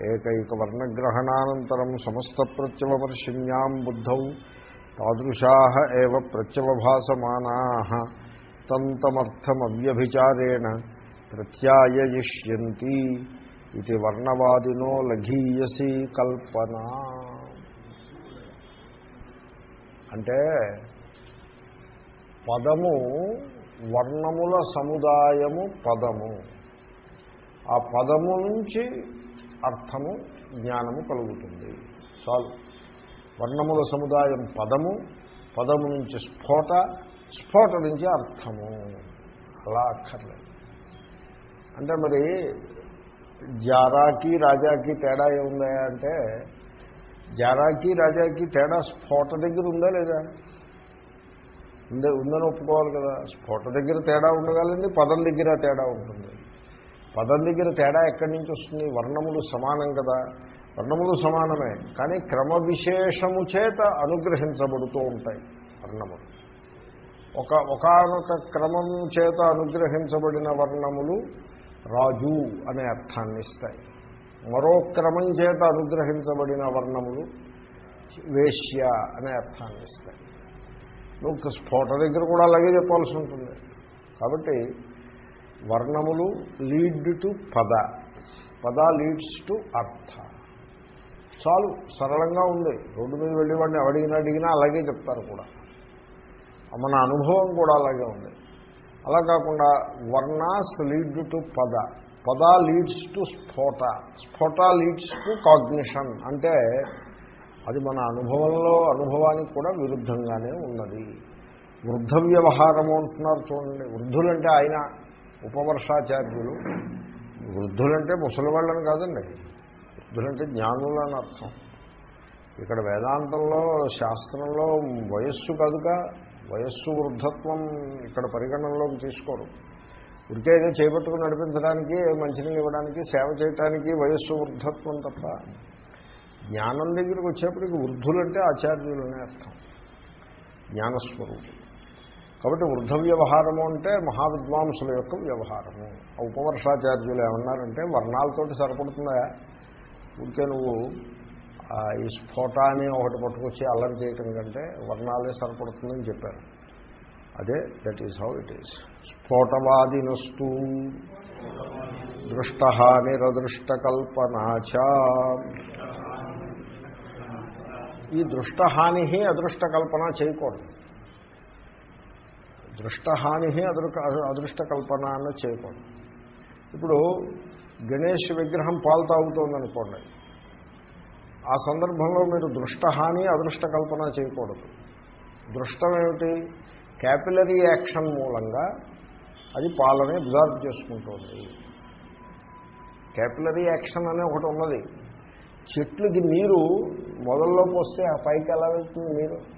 ఏకైకవర్ణగ్రహణానంతరం సమస్త ప్రత్యవవర్షిణ్యాం బుద్ధౌ తాదృశా ఏవ ప్రత్యవభాసమానా తంతమర్థమవ్యభిచారేణ ప్రత్యాయయిష్యంతి ఇది వర్ణవాదినో లఘీయసి కల్పన. అంటే పదము వర్ణముల సముదాయము పదము. ఆ పదము నుంచి అర్థము జ్ఞానము కలుగుతుంది. చాలు వర్ణముల సముదాయం పదము పదము నుంచి స్ఫోట స్ఫోట నుంచి అర్థము. అలా అక్కర్లేదు. అంటే మరి జారాకి రాజాకి తేడా ఏముందా అంటే జారాకి రాజాకి తేడా స్ఫోట దగ్గర ఉందా లేదా? ఉందే ఉందని ఒప్పుకోవాలి కదా. స్ఫోట దగ్గర తేడా ఉండగాలండి పదం దగ్గర తేడా ఉంటుంది. పదం దగ్గర తేడా ఎక్కడి నుంచి వస్తుంది? వర్ణములు సమానం కదా. వర్ణములు సమానమే. కానీ క్రమ విశేషము చేత అనుగ్రహించబడుతూ ఉంటాయి వర్ణములు. ఒక ఒకనొక క్రమం చేత అనుగ్రహించబడిన వర్ణములు రాజు అనే అర్థాన్ని ఇస్తాయి. మరో క్రమం చేత అనుగ్రహించబడిన వర్ణములు వేశ్య అనే అర్థాన్ని ఇస్తాయి. నువ్వు స్ఫోట దగ్గర కూడా అలాగే చెప్పాల్సి ఉంటుంది. కాబట్టి వర్ణములు లీడ్ టు పద. పద లీడ్స్ టు అర్థ. చాలు సరళంగా ఉంది. రోడ్డు మీద వెళ్ళి వాడిని అడిగినా అడిగినా అలాగే చెప్తారు కూడా. మన అనుభవం కూడా అలాగే ఉంది. అలా కాకుండా వర్ణాస్ లీడ్ టు పద. పద లీడ్స్ టు స్ఫోట. స్ఫోట లీడ్స్ టు కాగ్నిషన్ అంటే అది మన అనుభవంలో అనుభవానికి కూడా విరుద్ధంగానే ఉన్నది. వృద్ధ వ్యవహారము అంటున్నారు చూడండి. వృద్ధులంటే ఆయన ఉపవర్షాచార్యులు వృద్ధులంటే ముసలివాళ్ళని కాదండి. వృద్ధులంటే జ్ఞానులని అర్థం. ఇక్కడ వేదాంతంలో శాస్త్రంలో వయస్సు కాదుగా వయస్సు వృద్ధత్వం ఇక్కడ పరిగణనలోకి తీసుకోరు. ఉడికే ఏదో చేపట్టుకుని నడిపించడానికి మంచినీళ్ళు ఇవ్వడానికి సేవ చేయడానికి వయస్సు వృద్ధత్వం తప్ప జ్ఞానం దగ్గరికి వచ్చేప్పటికి వృద్ధులంటే ఆచార్యులనే అర్థం. జ్ఞానస్వరూపం. కాబట్టి వృద్ధ వ్యవహారము అంటే మహావిద్వాంసుల యొక్క వ్యవహారము. ఆ ఉపవర్షాచార్యులు ఏమన్నారంటే వర్ణాలతోటి సరిపడుతుందా ఉంటే నువ్వు ఈ స్ఫోటాన్ని ఒకటి పట్టుకొచ్చి అల్లరి చేయటం కంటే వర్ణాలే సరిపడుతుందని చెప్పారు. అదే that is how it is స్ఫోటవాదినస్తు దృష్ట నిరదృష్టకల్పనాచ. ఈ దృష్టహాని అదృష్ట కల్పన చేయకూడదు. దృష్టహాని అదృ అదృష్ట కల్పన అన్న చేయకూడదు. ఇప్పుడు గణేష్ విగ్రహం పాలు తాగుతోందనుకోండి. ఆ సందర్భంలో మీరు దృష్టహాని అదృష్ట కల్పన చేయకూడదు. దృష్టం ఏమిటి క్యాపిలరీ యాక్షన్ మూలంగా అది పాలని అబ్జార్బ్ చేసుకుంటుంది. క్యాపిలరీ యాక్షన్ అనే ఒకటి ఉన్నది. చెట్లకి నీరు మొదల్లో పోస్తే ఆ పైకి ఎలా వెళ్తుంది నీరు?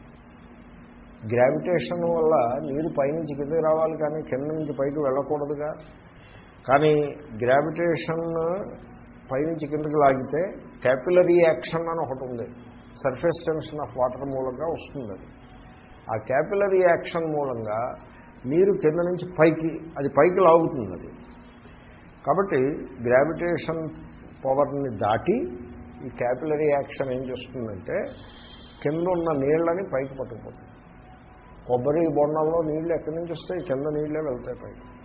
గ్రావిటేషన్ వల్ల నీరు పైనుంచి కిందకి రావాలి కానీ కింద నుంచి పైకి వెళ్ళకూడదుగా. కానీ గ్రావిటేషన్ పైనుంచి కిందకి లాగితే క్యాపిలరీ యాక్షన్ అని ఒకటి ఉంది. సర్ఫేస్ టెన్షన్ ఆఫ్ వాటర్ మూలంగా వస్తుంది అది. ఆ క్యాపిలరీ యాక్షన్ మూలంగా నీరు కింద నుంచి పైకి అది పైకి లాగుతుంది అది. కాబట్టి గ్రావిటేషన్ పవర్ని దాటి ఈ క్యాపిలరీ యాక్షన్ ఏం చేస్తుందంటే కింద ఉన్న నీళ్ళని పైకి పట్టుకుపోతుంది. కొబ్బరి బొండంలో నీళ్ళు ఎక్కడి నుంచి వస్తాయి? కింద నీళ్ళే వెళ్తాయి పైకి.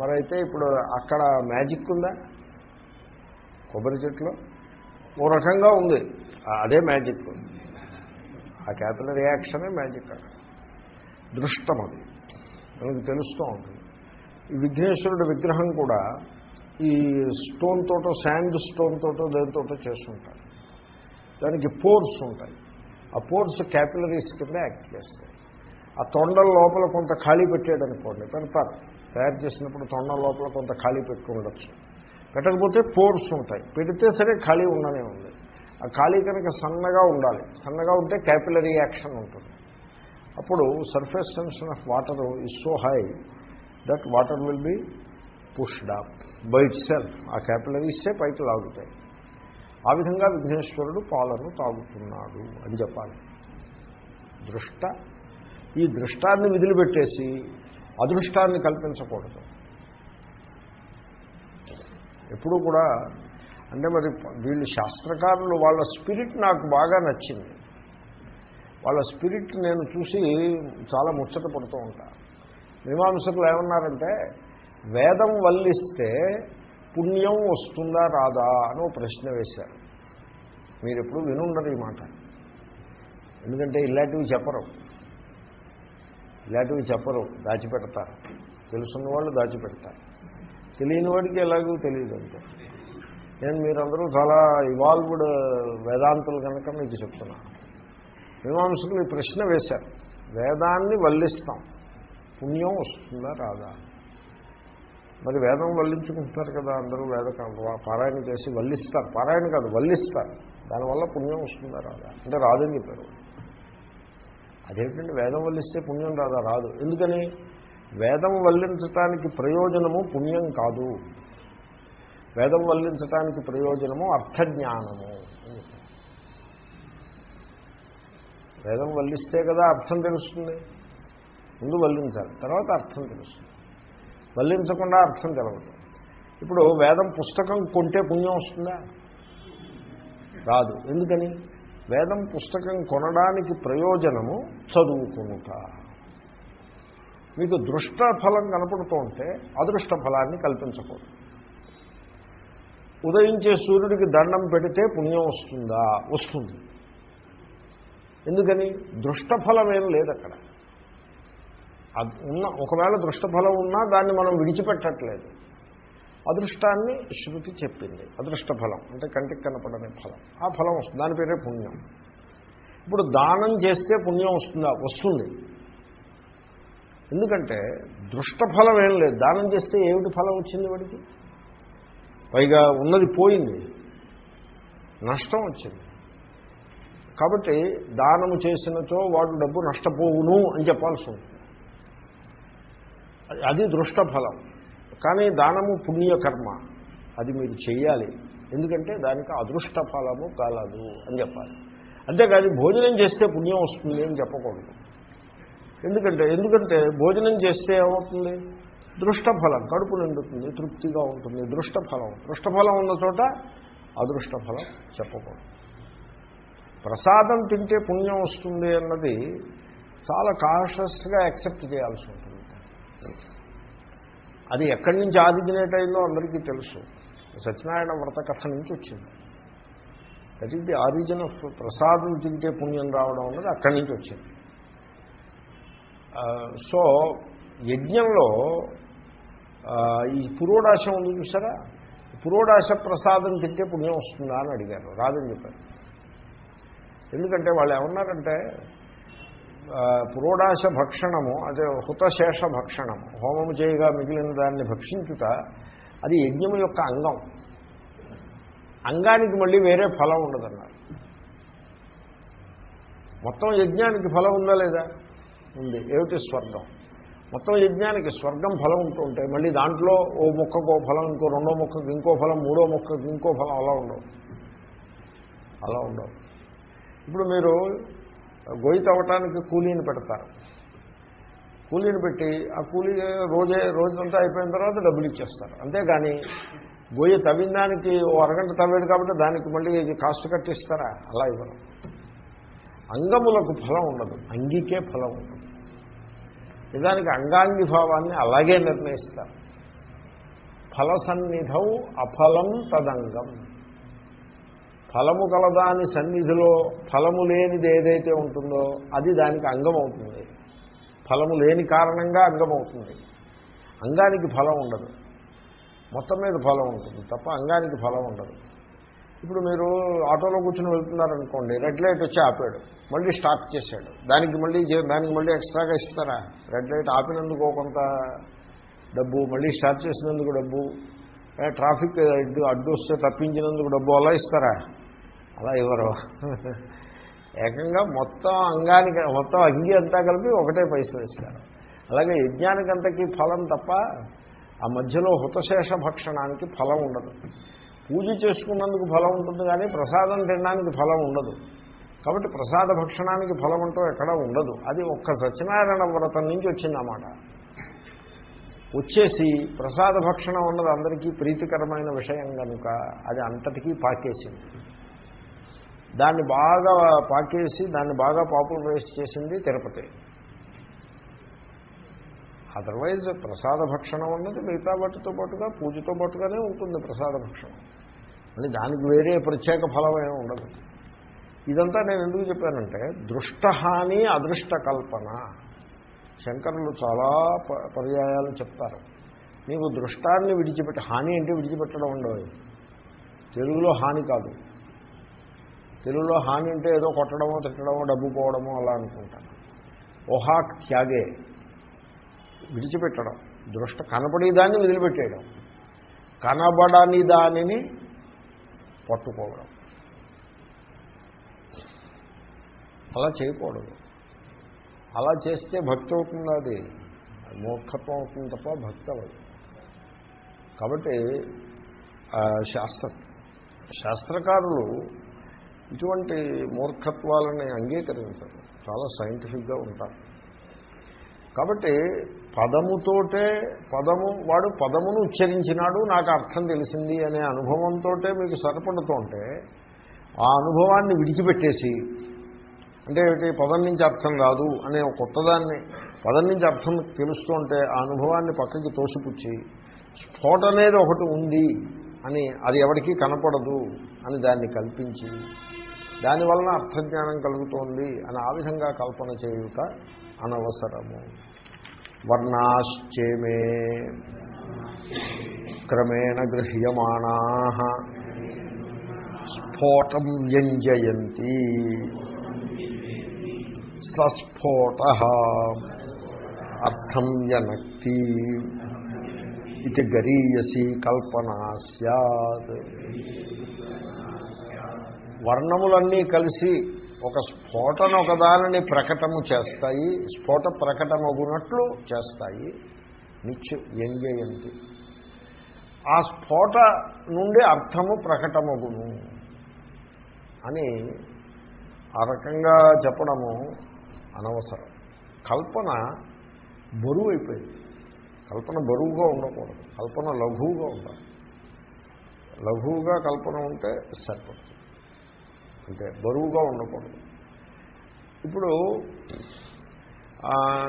మరైతే ఇప్పుడు అక్కడ మ్యాజిక్ ఉందా? కొబ్బరి చెట్లు? ఓ రకంగా ఉంది. అదే మ్యాజిక్. ఆ క్యాపిటల్ రియాక్షనే మ్యాజిక్ అక్కడ. దృష్టం అది. మనకు తెలుస్తూ ఉంటుంది ఈ విఘ్నేశ్వరుడు విగ్రహం కూడా ఈ స్టోన్ తోటో శాండ్ స్టోన్ తోటో దేనితోటో చేస్తుంటారు. దానికి పోర్స్ ఉంటాయి. ఆ పోర్స్ క్యాపిలరీస్ కింద యాక్ట్ చేస్తాయి. ఆ తొండల లోపల కొంత ఖాళీ పెట్టాడు అనుకోండి పెడతారు. తయారు చేసినప్పుడు తొండల లోపల కొంత ఖాళీ పెట్టుకుండొచ్చు పెట్టకపోతే పోర్స్ ఉంటాయి. పెడితే సరే ఖాళీ ఉండనే ఉంది. ఆ ఖాళీ కనుక సన్నగా ఉండాలి. సన్నగా ఉంటే క్యాపిలరీ యాక్షన్ ఉంటుంది. అప్పుడు surface tension of water is so high that water will be pushed up by itself ఆ క్యాపిలరీసే పైకి లాగుతాయి. ఆ విధంగా విఘ్నేశ్వరుడు పాలను తాగుతున్నాడు అని చెప్పాలి. దృష్ట ఈ దృష్టాన్ని విదిలిపెట్టేసి అదృష్టాన్ని కల్పించకూడదు. ఎప్పుడూ కూడా అంటే మరి వీళ్ళు శాస్త్రకారులు వాళ్ళ స్పిరిట్ నాకు బాగా నచ్చింది. వాళ్ళ స్పిరిట్ నేను చూసి చాలా ముచ్చట పడుతూ ఉంటా. మీమాంసకులు ఏమన్నారంటే వేదం వల్లిస్తే పుణ్యం వస్తుందా రాదా అని ఒక ప్రశ్న వేశారు. మీరు ఎప్పుడు వినుండరు ఈ మాట. ఎందుకంటే ఇలాంటివి చెప్పరు. ఇలాంటివి చెప్పరు దాచిపెడతారు. తెలుసున్న వాళ్ళు దాచిపెడతారు. తెలియని వాడికి ఎలాగో తెలియదు అంతే. నేను మీరందరూ చాలా ఇవాల్వ్డ్ వేదాంతులు కనుక మీకు చెప్తున్నాను మీమాంసకులు ఈ ప్రశ్న వేశారు. వేదాన్ని వల్లిస్తాం. పుణ్యం వస్తుందా రాదా? మరి వేదం వల్లించుకుంటున్నారు కదా అందరూ వేద పారాయణ చేసి వల్లిస్తారు. పారాయణ కాదు వల్లిస్తారు. దానివల్ల పుణ్యం వస్తుందా రాదా అంటే రాదని చెప్పారు. అదేంటంటే వేదం వల్లిస్తే పుణ్యం రాదా? రాదు. ఎందుకని? వేదం వల్లించటానికి ప్రయోజనము పుణ్యం కాదు. వేదం వల్లించటానికి ప్రయోజనము అర్థజ్ఞానము. వేదం వల్లిస్తే కదా అర్థం తెలుస్తుంది. ముందు వల్లించాలి తర్వాత అర్థం తెలుస్తుంది. వల్లించకుండా అర్థం కలగదు. ఇప్పుడు వేదం పుస్తకం కొంటే పుణ్యం వస్తుందా? రాదు. ఎందుకని? వేదం పుస్తకం కొనడానికి ప్రయోజనము చదువుకునుట. మీకు దృష్ట ఫలం కనపడుతూ ఉంటే అదృష్ట ఫలాన్ని కల్పించకూడదు. ఉదయించే సూర్యుడికి దండం పెడితే పుణ్యం వస్తుందా? వస్తుంది. ఎందుకని? దృష్టఫలం ఏం లేదు అక్కడ ఉన్న ఒకవేళ దృష్టఫలం ఉన్నా దాన్ని మనం విడిచిపెట్టట్లేదు. అదృష్టాన్ని శృతి చెప్పింది. అదృష్ట ఫలం అంటే కంటికి కనపడని ఫలం. ఆ ఫలం వస్తుంది. దాని పేరే పుణ్యం. ఇప్పుడు దానం చేస్తే పుణ్యం వస్తుందా? వస్తుంది. ఎందుకంటే దృష్టఫలం ఏం లేదు. దానం చేస్తే ఏమిటి ఫలం వచ్చింది వాడికి? పైగా ఉన్నది పోయింది. నష్టం వచ్చింది. కాబట్టి దానము చేసినచో వాడు డబ్బు నష్టపోవును అని చెప్పాల్సి ఉంటుంది. అది దృష్టఫలం. కానీ దానము పుణ్యకర్మ. అది మీరు చేయాలి. ఎందుకంటే దానికి అదృష్ట ఫలము కలదు అని చెప్పాలి. అంతేకాదు భోజనం చేస్తే పుణ్యం వస్తుంది అని చెప్పకూడదు. ఎందుకంటే ఎందుకంటే భోజనం చేస్తే ఏమవుతుంది? దృష్టఫలం. కడుపు నిండుతుంది తృప్తిగా ఉంటుంది దృష్టఫలం. దృష్టఫలం ఉన్న చోట అదృష్టఫలం చెప్పకూడదు. ప్రసాదం తింటే పుణ్యం వస్తుంది అన్నది చాలా కాషస్గా యాక్సెప్ట్ చేయాల్సి ఉంటుంది. అది ఎక్కడి నుంచి ఆరిజినేట్ అయిందో అందరికీ తెలుసు. సత్యనారాయణ వ్రత కథ నుంచి వచ్చింది. That is the origin of ప్రసాదం తింటే పుణ్యం రావడం అన్నది అక్కడి నుంచి వచ్చింది. Uh, సో యజ్ఞంలో uh, ఈ పురోడాశ ఉంది చూసారా? పురోడాశ ప్రసాదం తింటే పుణ్యం వస్తుందా అని అడిగారు. రాదని చెప్పారు. ఎందుకంటే వాళ్ళు ఏమన్నారంటే పురోడాశ భక్షణము అదే హుతశేష భక్షణము హోమము చేయగా మిగిలిన దాన్ని భక్షించుట అది యజ్ఞము యొక్క అంగం. అంగానికి మళ్ళీ వేరే ఫలం ఉండదన్నారు. మొత్తం యజ్ఞానికి ఫలం ఉందా లేదా? ఉంది. ఏమిటి స్వర్గం? మొత్తం యజ్ఞానికి స్వర్గం ఫలం ఉంటుంటే మళ్ళీ దాంట్లో ఓ మొక్కకు ఓ ఫలం ఇంకో రెండో మొక్కకు ఇంకో ఫలం మూడో మొక్కకు ఇంకో ఫలం అలా ఉండవు. అలా ఉండవు. ఇప్పుడు మీరు గొయ్యి తవ్వటానికి కూలీని పెడతారు. కూలీని పెట్టి ఆ కూలీ రోజే రోజంతా అయిపోయిన తర్వాత డబ్బులు ఇచ్చేస్తారు. అంతేగాని గొయ్యి తవ్విన దానికి ఓ అరగంట తవ్వాడు కాబట్టి దానికి మళ్ళీ కాస్ట్ కట్టిస్తారా? అలా ఇవ్వరు. అంగములకు ఫలం ఉండదు. అంగికే ఫలం ఉండదు. నిజానికి అంగాంగి భావాన్ని అలాగే నిర్ణయిస్తారు. ఫలసన్నిధౌ అఫలం తదంగం. ఫలము కలదాని సన్నిధిలో ఫలము లేనిది ఏదైతే ఉంటుందో అది దానికి అంగం అవుతుంది. ఫలము లేని కారణంగా అంగం అవుతుంది. అంగానికి ఫలం ఉండదు. మొత్తం మీద ఫలం ఉంటుంది తప్ప అంగానికి ఫలం ఉండదు. ఇప్పుడు మీరు ఆటోలో కూర్చొని వెళ్తున్నారనుకోండి రెడ్ లైట్ వచ్చి ఆపాడు మళ్ళీ స్టార్ట్ చేశాడు. దానికి మళ్ళీ దానికి మళ్ళీ ఎక్స్ట్రాగా ఇస్తారా? రెడ్ లైట్ ఆపినందుకు కొంత డబ్బు మళ్ళీ స్టార్ట్ చేసినందుకు డబ్బు ట్రాఫిక్ అడ్డు అడ్డు వస్తే తప్పించినందుకు డబ్బు అలా ఇస్తారా? అలా ఇవ్వరు. ఏకంగా మొత్తం అంగానికి మొత్తం అంగి అంతా కలిపి ఒకటే పైసలు ఇస్తారు. అలాగే యజ్ఞానికంతకీ ఫలం తప్ప ఆ మధ్యలో హుతశేష భక్షణానికి ఫలం ఉండదు. పూజ చేసుకున్నందుకు ఫలం ఉంటుంది కానీ ప్రసాదం తినడానికి ఫలం ఉండదు. కాబట్టి ప్రసాద భక్షణానికి ఫలం అంటూ ఎక్కడా ఉండదు. అది ఒక్క సత్యనారాయణ వ్రతం నుంచి వచ్చిందన్నమాట. వచ్చేసి ప్రసాద భక్షణం ఉన్నది అందరికీ ప్రీతికరమైన విషయం కనుక అది అంతటికీ పాకేసింది. దాన్ని బాగా పాకేసి దాన్ని బాగా పాపులరైజ్ చేసింది తిరుపతి. అదర్వైజ్ ప్రసాద భక్షణం అన్నది మిగతా వాటితో పాటుగా పూజతో పాటుగానే ఉంటుంది ప్రసాద భక్షణం. మళ్ళీ దానికి వేరే ప్రత్యేక ఫలం ఏమి ఉండదు. ఇదంతా నేను ఎందుకు చెప్పానంటే దృష్టహాని అదృష్ట కల్పన. శంకరులు చాలా ప- పర్యాయాలు చెప్తారు. నీకు దృష్టాన్ని విడిచిపెట్టి హాని అంటే విడిచిపెట్టడం ఉండవు తెలుగులో హాని కాదు. తెలుగులో హాని అంటే ఏదో కొట్టడమో తిట్టడమో డబ్బు పోవడమో అలా అనుకుంటాను ఓహాక్ త్యాగే. విడిచిపెట్టడం. దృష్ట కనపడేదాన్ని వదిలిపెట్టేయడం. కనబడని దానిని పట్టుకోవడం. అలా చేయకూడదు. అలా చేస్తే భక్తి అవుతుంది అది. మూర్ఖత్వం అవుతుంది తప్ప భక్తి అవ్వదు. కాబట్టి శాస్త్ర శాస్త్రకారులు ఇటువంటి మూర్ఖత్వాలని అంగీకరించరు. చాలా సైంటిఫిక్గా ఉంటారు. కాబట్టి పదముతోటే పదము వాడు పదమును ఉచ్చరించినాడు నాకు అర్థం తెలిసింది అనే అనుభవంతో మీకు సరిపడుతుంటే ఆ అనుభవాన్ని విడిచిపెట్టేసి అంటే ఏమిటి పదం నుంచి అర్థం రాదు అనే కొత్తదాన్ని పదం నుంచి అర్థం తెలుస్తుంటే ఆ అనుభవాన్ని పక్కకి తోసిపుచ్చి స్ఫోట అనేది ఒకటి ఉంది అని అది ఎవరికీ కనపడదు అని దాన్ని కల్పించి దానివలన అర్థజ్ఞానం కలుగుతోంది అని ఆ విధంగా కల్పన చేయుట అనవసరము. వర్ణాశ్చేమే క్రమేణ గృహ్యమాణా స్ఫోటం వ్యంజయంతి. సస్ఫోట అర్థం యనక్తి ఇది గరీయసి కల్పనా సత్. వర్ణములన్నీ కలిసి ఒక స్ఫోటన ఒకదానిని ప్రకటము చేస్తాయి స్ఫోట ప్రకటమగునట్లు చేస్తాయి. నిత్య వ్యంగ్యయంతి ఆ స్ఫోట నుండి అర్థము ప్రకటమగును అని ఆ రకంగా చెప్పడము అనవసరం. కల్పన బరువు అయిపోయింది కల్పన బరువుగా ఉండకూడదు. కల్పన లఘువుగా ఉండాలి. లఘువుగా కల్పన ఉంటే సరిపడుతుంది అంటే బరువుగా ఉండకూడదు. ఇప్పుడు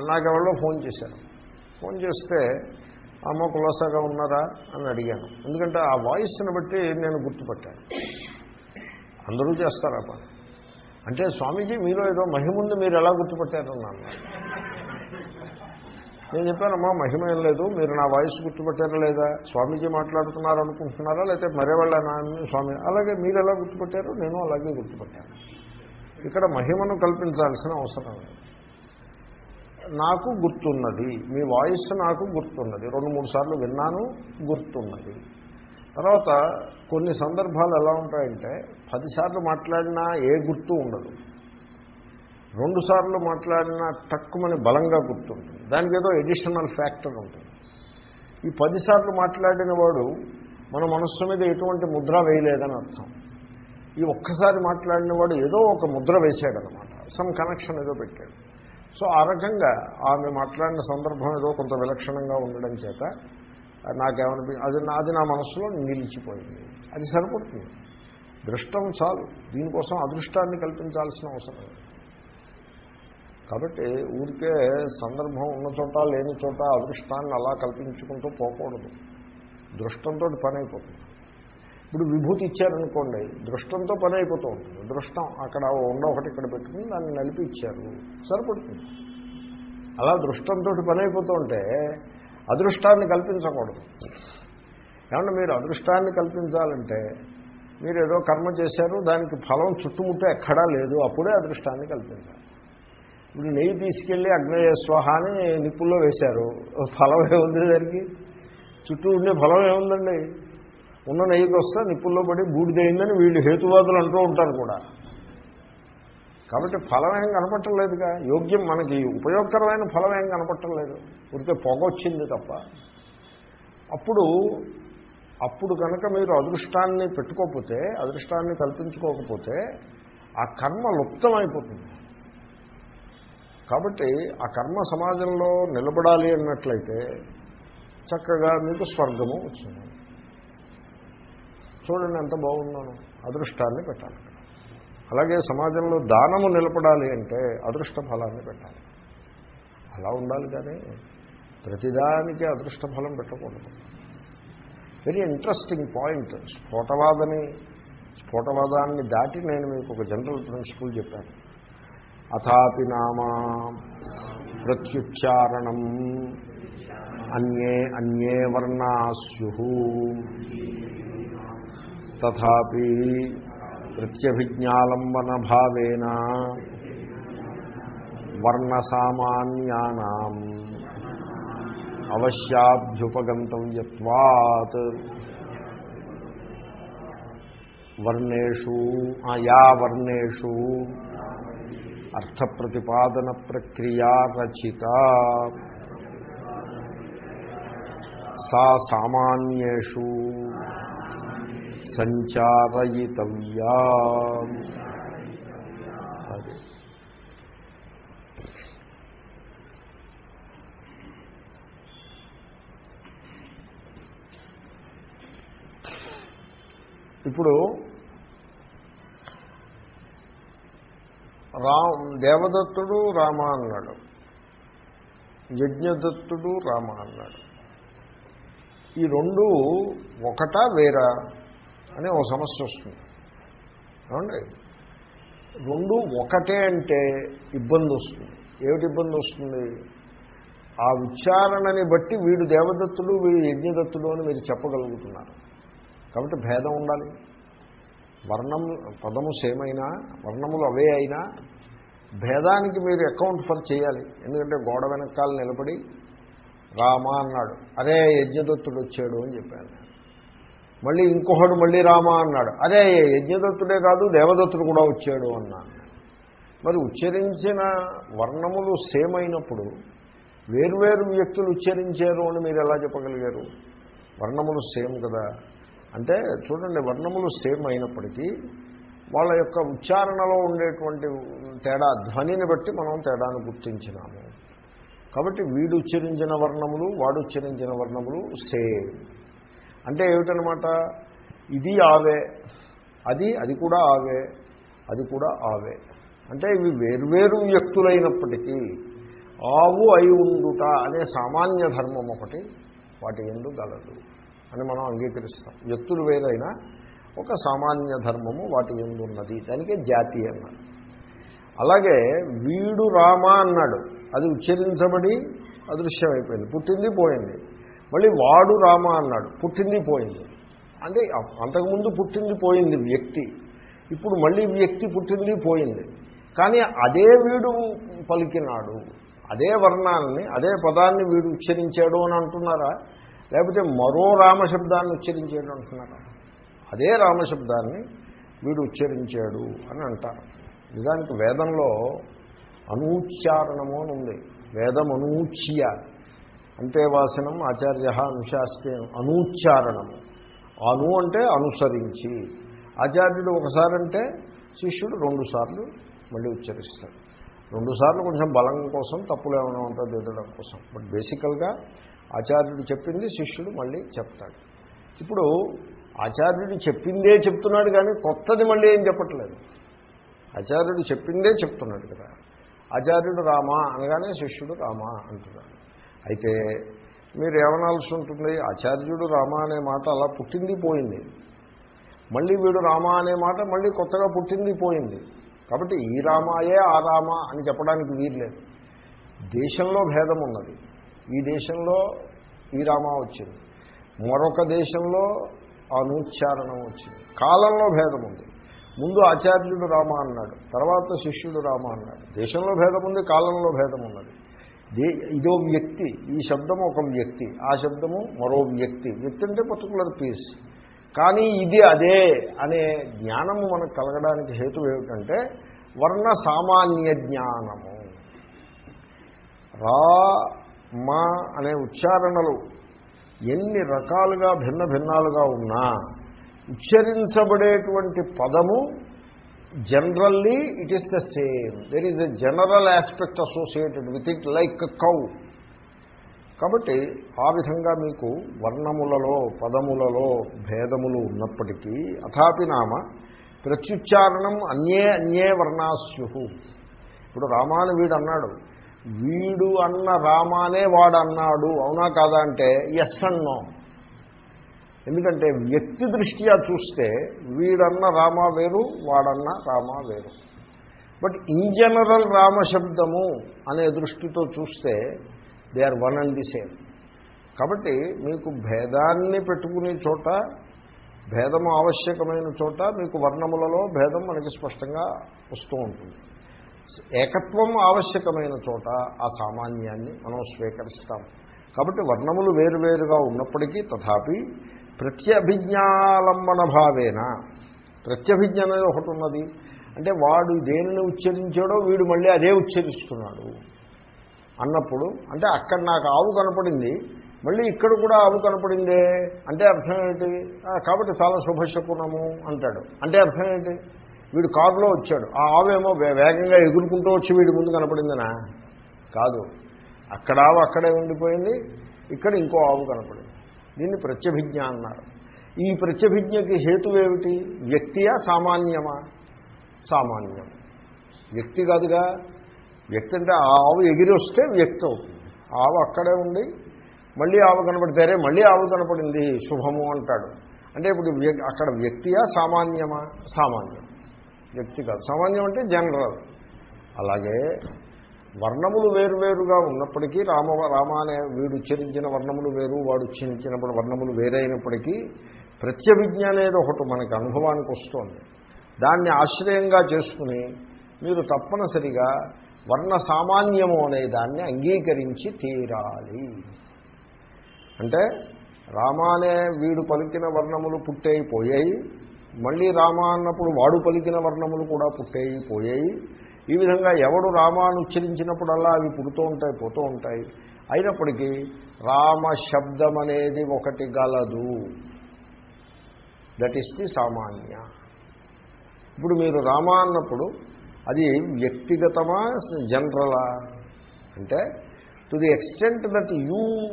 నాకెవరో ఫోన్ చేశారు. ఫోన్ చేస్తే అమ్మ కులాసాగా ఉన్నారా? అని అడిగాను. ఎందుకంటే ఆ వాయిస్ని బట్టి నేను గుర్తుపట్టాను. అందరూ చేస్తారా పని? అంటే స్వామీజీ మీలో ఏదో మహిముందు మీరు ఎలా గుర్తుపట్టారు అన్నాను నేను చెప్పానమ్మా మహిమ ఏం లేదు. మీరు నా వాయిస్ గుర్తుపట్టారా లేదా? స్వామీజీ మాట్లాడుతున్నారు అనుకుంటున్నారా? లేకపోతే మరేవాళ్ళనా అని స్వామి అలాగే మీరు ఎలా గుర్తుపట్టారో నేను అలాగే గుర్తుపట్టాను. ఇక్కడ మహిమను కల్పించాల్సిన అవసరం లేదు. నాకు గుర్తున్నది మీ వాయిస్ నాకు గుర్తున్నది. రెండు మూడు సార్లు విన్నాను గుర్తున్నది. తర్వాత కొన్ని సందర్భాలు ఎలా ఉంటాయంటే పదిసార్లు మాట్లాడినా ఏ గుర్తు ఉండదు. రెండు సార్లు మాట్లాడినా తక్కువని బలంగా గుర్తుంటుంది. దానికి ఏదో ఎడిషనల్ ఫ్యాక్టర్ ఉంటుంది. ఈ పదిసార్లు మాట్లాడిన వాడు మన మనస్సు మీద ఎటువంటి ముద్ర వేయలేదని అర్థం. ఈ ఒక్కసారి మాట్లాడిన వాడు ఏదో ఒక ముద్ర వేశాడనమాట. సమ్ కనెక్షన్ ఏదో పెట్టాడు. సో ఆ రకంగా ఆమె మాట్లాడిన సందర్భం ఏదో కొంత విలక్షణంగా ఉండడం చేత నాకేమనిపి అది నా అది నా మనస్సులో నిలిచిపోయింది. అది సరిపడుతుంది. దృష్టం చాలు. దీనికోసం అదృష్టాన్ని కల్పించాల్సిన అవసరం లేదు. కాబట్టి ఊరికే సందర్భం ఉన్న చోట లేని చోట అదృష్టాన్ని అలా కల్పించుకుంటూ పోకూడదు. దృష్టంతో పని అయిపోతుంది ఇప్పుడు విభూతి ఇచ్చారనుకోండి దృష్టంతో పని అయిపోతూ ఉంటుంది. దృష్టం అక్కడ ఉండ ఒకటి ఇక్కడ పెట్టుకుని దాన్ని నలిపి ఇచ్చారు. సరిపడుతుంది. అలా దృష్టంతో పని అయిపోతూ ఉంటే అదృష్టాన్ని కల్పించకూడదు. ఏమన్నా మీరు అదృష్టాన్ని కల్పించాలంటే మీరు ఏదో కర్మ చేశారు దానికి ఫలం చుట్టుముట్ట ఎక్కడా లేదు అప్పుడే అదృష్టాన్ని కల్పించాలి. ఇప్పుడు నెయ్యి తీసుకెళ్ళి అగ్నేయ స్వాహ అని నిప్పుల్లో వేశారు. ఫలం ఏముంది దానికి? చుట్టూ ఉండే ఫలం ఏముందండి? ఉన్న నెయ్యికి వస్తే నిప్పుల్లో పడి బూడిదైందని వీళ్ళు హేతువాదులు అంటూ ఉంటారు కూడా. కాబట్టి ఫలం ఏం కనపట్టలేదుగా? యోగ్యం మనకి. ఉపయోగకరమైన ఫలం ఏం కనపట్టలేదు. ఉడితే పొగ వచ్చింది తప్ప. అప్పుడు అప్పుడు కనుక మీరు అదృష్టాన్ని పెట్టుకోకపోతే అదృష్టాన్ని కల్పించుకోకపోతే ఆ కర్మ లుప్తమైపోతుంది. కాబట్టి ఆ కర్మ సమాజంలో నిలబడాలి అన్నట్లయితే చక్కగా మీకు స్వర్గము వచ్చింది. చూడండి ఎంత బాగున్నాను. అదృష్టాన్ని పెట్టాలి. అలాగే సమాజంలో దానము నిలబడాలి అంటే అదృష్ట ఫలాన్ని పెట్టాలి. అలా ఉండాలి కానీ ప్రతిదానికి అదృష్ట ఫలం పెట్టకూడదు. వెరీ ఇంట్రెస్టింగ్ పాయింట్ స్ఫోటవాదని స్ఫోటవాదాన్ని దాటి నేను మీకు ఒక జనరల్ ప్రిన్సిపల్ చెప్పాను. అథాపి నామా ప్రత్యుచ్చారణం. అన్యే అన్యే వర్ణా స్యు తథాపి ప్రత్యభిజ్ఞాలంబన భావేన వర్ణసామాన్యానాం. అవశ్యాభ్యుపగంతవ్యత్వాత్. వర్ణేషు ఆ, యా వర్ణేషు అర్థప్రతిపాదన ప్రక్రియా రచిత. సా సామాన్యేషు సంచారయితవ్యా. అది. ఇప్పుడు రా దేవదత్తుడు రామ అన్నాడు. యజ్ఞదత్తుడు రామ అన్నాడు. ఈ రెండు ఒకటా వేరా అనే ఒక సమస్య వస్తుంది. ఏమండి? రెండు ఒకటే అంటే ఇబ్బంది వస్తుంది. ఏమిటి ఇబ్బంది వస్తుంది? ఆ ఉచ్చారణని బట్టి వీడు దేవదత్తుడు వీడు యజ్ఞదత్తుడు అని మీరు చెప్పగలుగుతున్నారు. కాబట్టి భేదం ఉండాలి. వర్ణం పదము సేమ్ అయినా వర్ణములు అవే అయినా భేదానికి మీరు అకౌంట్ ఫర్ చేయాలి. ఎందుకంటే గోడ వెనకాల నిలబడి రామ అన్నాడు అరే యజ్ఞదత్తుడు వచ్చాడు అని చెప్పాను. మళ్ళీ ఇంకొకడు మళ్ళీ రామ అన్నాడు అరే యజ్ఞదత్తుడే కాదు దేవదత్తుడు కూడా వచ్చాడు అన్నాను. మరి ఉచ్చరించిన వర్ణములు సేమ్ అయినప్పుడు వేర్వేరు వ్యక్తులు ఉచ్చరించారు అని మీరు ఎలా చెప్పగలిగారు? వర్ణములు సేమ్ కదా. అంటే చూడండి వర్ణములు సేమ్ అయినప్పటికీ వాళ్ళ యొక్క ఉచ్చారణలో ఉండేటువంటి తేడా ధ్వనిని బట్టి మనం తేడాను గుర్తించినాము. కాబట్టి వీడు ఉచ్చరించిన వర్ణములు వాడు ఉచ్చరించిన వర్ణములు సేమ్. అంటే ఏమిటనమాట? ఇది ఆవే అది అది కూడా ఆవే అది కూడా ఆవే. అంటే ఇవి వేర్వేరు వ్యక్తులైనప్పటికీ ఆవు అయి ఉండుట అనే సామాన్య ధర్మం ఒకటి వాటి ఎందు గలదు. అని మనం అంగీకరిస్తాం. వ్యక్తులు వేరైనా ఒక సామాన్య ధర్మము వాటి ఎందున్నది? దానికే జాతి అన్నారు అలాగే వీడు రామ అన్నాడు. అది ఉచ్చరించబడి అదృశ్యమైపోయింది. పుట్టింది పోయింది. మళ్ళీ వాడు రామ అన్నాడు. పుట్టింది పోయింది. అంటే అంతకుముందు పుట్టింది పోయింది వ్యక్తి. ఇప్పుడు మళ్ళీ వ్యక్తి పుట్టింది పోయింది. కానీ అదే వీడు పలికినాడు. అదే వర్ణాన్ని అదే పదాన్ని వీడు ఉచ్చరించాడు అని అంటున్నారా? లేకపోతే మరో రామశబ్దాన్ని ఉచ్చరించాడు అంటున్నారు. అదే రామశబ్దాన్ని వీడు ఉచ్చరించాడు అని అంటారు. నిజానికి వేదంలో అనూచ్చారణము అని ఉంది. వేదం అనూచ్య. అంతేవాసనం ఆచార్య అనుశాస్తే అనూచ్చారణము. అను అంటే అనుసరించి. ఆచార్యుడు ఒకసారి అంటే శిష్యుడు రెండుసార్లు మళ్ళీ ఉచ్చరిస్తాడు. రెండుసార్లు కొంచెం బలం కోసం తప్పులు ఏమైనా ఉంటుందో దిద్దడం కోసం. బట్ బేసికల్గా ఆచార్యుడు చెప్పింది శిష్యుడు మళ్ళీ చెప్తాడు. ఇప్పుడు ఆచార్యుడు చెప్పిందే చెప్తున్నాడు కానీ కొత్తది మళ్ళీ ఏం చెప్పట్లేదు. ఆచార్యుడు చెప్పిందే చెప్తున్నాడు కదా. ఆచార్యుడు రామ అనగానే శిష్యుడు రామ అంటున్నాడు. అయితే మీరు ఏమనాల్సి ఉంటుంది? ఆచార్యుడు రామ అనే మాట అలా పుట్టింది పోయింది. మళ్ళీ వీడు రామ అనే మాట మళ్ళీ కొత్తగా పుట్టింది పోయింది. కాబట్టి ఈ రామాయే ఆ రామ అని చెప్పడానికి వీర్లేదు దేశంలో భేదం ఉన్నది. ఈ దేశంలో ఈ రామ వచ్చింది. మరొక దేశంలో అనుచ్చారణం వచ్చింది. కాలంలో భేదం ఉంది. ముందు ఆచార్యుడు రామ అన్నాడు తర్వాత శిష్యుడు రామ అన్నాడు. దేశంలో భేదం ఉంది కాలంలో భేదం ఉన్నది. దే ఇదో వ్యక్తి ఈ శబ్దము ఒక వ్యక్తి ఆ శబ్దము మరో వ్యక్తి. వ్యక్తి అంటే పర్టికులర్ పీస్ కానీ ఇది అదే అనే జ్ఞానము మనకు కలగడానికి హేతు ఏమిటంటే వర్ణ సామాన్య జ్ఞానము. రా మా అనే ఉచ్చారణలు ఎన్ని రకాలుగా భిన్న భిన్నాలుగా ఉన్నా ఉచ్చరించబడేటువంటి పదము generally it is the same there is a general aspect associated with it like cow కాబట్టి ఆ విధంగా మీకు వర్ణములలో పదములలో భేదములు ఉన్నప్పటికీ అథాపి నామ ప్రత్యుచ్చారణం అన్యే అన్యే వర్ణాస్యు ఇప్పుడు రామాను వీడు అన్నాడు వీడు అన్న రామానే వాడు అన్నాడు అవునా కాదా అంటే ఎస్ అన్నో ఎందుకంటే వ్యక్తి దృష్ట్యా చూస్తే వీడన్న రామ వేరు వాడన్న రామ వేరు. బట్ ఇన్ జనరల్ రామశబ్దము అనే దృష్టితో చూస్తే they are one and the same కాబట్టి మీకు భేదాన్ని పెట్టుకునే చోట భేదము ఆవశ్యకమైన చోట మీకు వర్ణములలో భేదం మనకి స్పష్టంగా వస్తూ ఉంటుంది. ఏకత్వం ఆవశ్యకమైన చోట ఆ సామాన్యాన్ని మనం స్వీకరిస్తాం. కాబట్టి వర్ణములు వేరువేరుగా ఉన్నప్పటికీ తథాపి ప్రత్యభిజ్ఞాలంబన భావేన. ప్రత్యభిజ్ఞ అనేది ఒకటి ఉన్నది. అంటే వాడు దేనిని ఉచ్చరించాడో వీడు మళ్ళీ అదే ఉచ్చరిస్తున్నాడు అన్నప్పుడు అంటే అక్కడ నాకు ఆవు కనపడింది మళ్ళీ ఇక్కడ కూడా ఆవు కనపడిందే అంటే అర్థం ఏంటి? కాబట్టి చాలా శుభశకునము అంటాడు. అంటే అర్థం ఏంటి? వీడు కారులో వచ్చాడు. ఆ ఆవేమో వే- వేగంగా ఎగురుకుంటూ వచ్చి వీడి ముందు కనపడిందనా? కాదు. అక్కడ ఆవు అక్కడే ఉండిపోయింది ఇక్కడ ఇంకో ఆవు కనపడింది. దీన్ని ప్రత్యభిజ్ఞ అన్నారు. ఈ ప్రత్యభిజ్ఞకి హేతు ఏమిటి? వ్యక్తియా సామాన్యమా? సామాన్యం. వ్యక్తి కాదుగా. వ్యక్తి అంటే ఆ ఆవు ఎగిరి వస్తే వ్యక్తి అవుతుంది. ఆవు అక్కడే ఉండి మళ్ళీ ఆవు కనపడితేరే మళ్ళీ ఆవు కనపడింది శుభము అంటాడు. అంటే ఇప్పుడు అక్కడ వ్యక్తియా సామాన్యమా? సామాన్యం. వ్యక్తి కాదు. సామాన్యం అంటే జనరల్. అలాగే వర్ణములు వేరువేరుగా ఉన్నప్పటికీ రామ రామ అనే వీడు ఉచ్చరించిన వర్ణములు వేరు వాడు ఉచ్చరించినప్పుడు వర్ణములు వేరైనప్పటికీ ప్రత్యభిజ్ఞ అనేది ఒకటి మనకి అనుభవానికి వస్తుంది. దాన్ని ఆశ్రయంగా చేసుకుని మీరు తప్పనిసరిగా వర్ణ సామాన్యము అనే దాన్ని అంగీకరించి తీరాలి. అంటే రామ అనే వీడు పలికిన వర్ణములు పుట్టేయి పోయాయి. మళ్ళీ రామ అన్నప్పుడు వాడు పలికిన వర్ణములు కూడా పుట్టేయి పోయాయి. ఈ విధంగా ఎవడు రామాను ఉచ్చరించినప్పుడల్లా అవి పుడుతూ ఉంటాయి పోతూ ఉంటాయి. అయినప్పటికీ రామ శబ్దం అనేది ఒకటి గలదు. దట్ ఈస్ ది సామాన్య. ఇప్పుడు మీరు రామ అన్నప్పుడు అది వ్యక్తిగతమా జనరలా? అంటే to the extent that you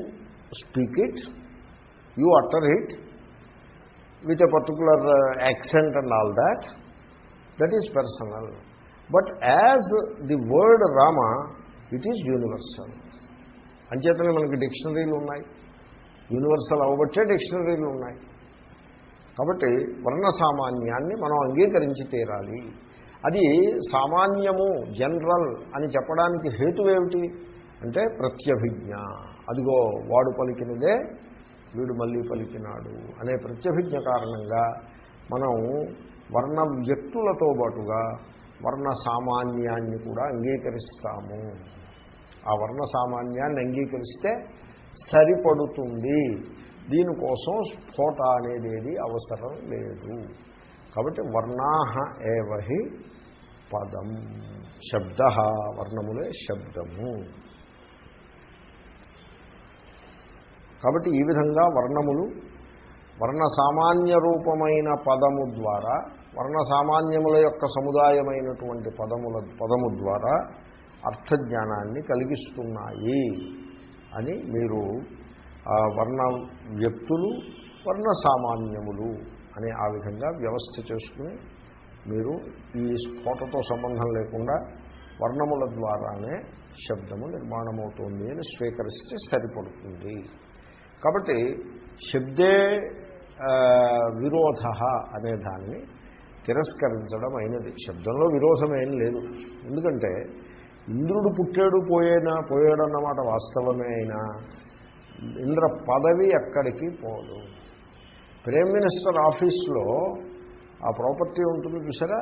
speak it you utter it with a particular accent and all that that is personal but as the word Rama it is universal అంచేతనే మనకి డిక్షనరీలు ఉన్నాయి. యూనివర్సల్ అవబట్టే డిక్షనరీలు ఉన్నాయి. కాబట్టి వర్ణ సామాన్యాన్ని మనం అంగీకరించి తీరాలి. అది సామాన్యము జనరల్ అని చెప్పడానికి హేతు ఏమిటి అంటే ప్రత్యభిజ్ఞ. అదిగో వాడు పలికినదే వీడు మళ్ళీ పలికినాడు అనే ప్రత్యభిజ్ఞ కారణంగా మనం వర్ణ వ్యక్తులతో పాటుగా వర్ణ సామాన్యాన్ని కూడా అంగీకరిస్తాము. ఆ వర్ణ సామాన్యాన్ని అంగీకరిస్తే సరిపడుతుంది. దీనికోసం స్ఫోట అనేది ఏది అవసరం లేదు. కాబట్టి వర్ణాహ ఏవహి పదం. శబ్ద వర్ణములే శబ్దము. కాబట్టి ఈ విధంగా వర్ణములు వర్ణ సామాన్య రూపమైన పదము ద్వారా వర్ణ సామాన్యముల యొక్క సముదాయమైనటువంటి పదముల పదము ద్వారా అర్థజ్ఞానాన్ని కలిగిస్తున్నాయి అని మీరు ఆ వర్ణ వ్యక్తులు వర్ణ సామాన్యములు అని ఆ విధంగా వ్యవస్థ చేసుకుని మీరు ఈ స్ఫోటతో సంబంధం లేకుండా వర్ణముల ద్వారానే శబ్దము నిర్మాణమవుతోంది అని స్వీకరిస్తే సరిపడుతుంది. కాబట్టి శబ్దే విరోధ అనే దాన్ని తిరస్కరించడం అయినది. శబ్దంలో విరోధం ఏం లేదు. ఎందుకంటే ఇంద్రుడు పుట్టాడు పోయేనా పోయాడు అన్నమాట వాస్తవమే అయినా ఇంద్ర పదవి ఎక్కడికి పోదు. ప్రైమ్ మినిస్టర్ ఆఫీస్లో ఆ ప్రాపర్టీ ఉంటుంది చూసారా?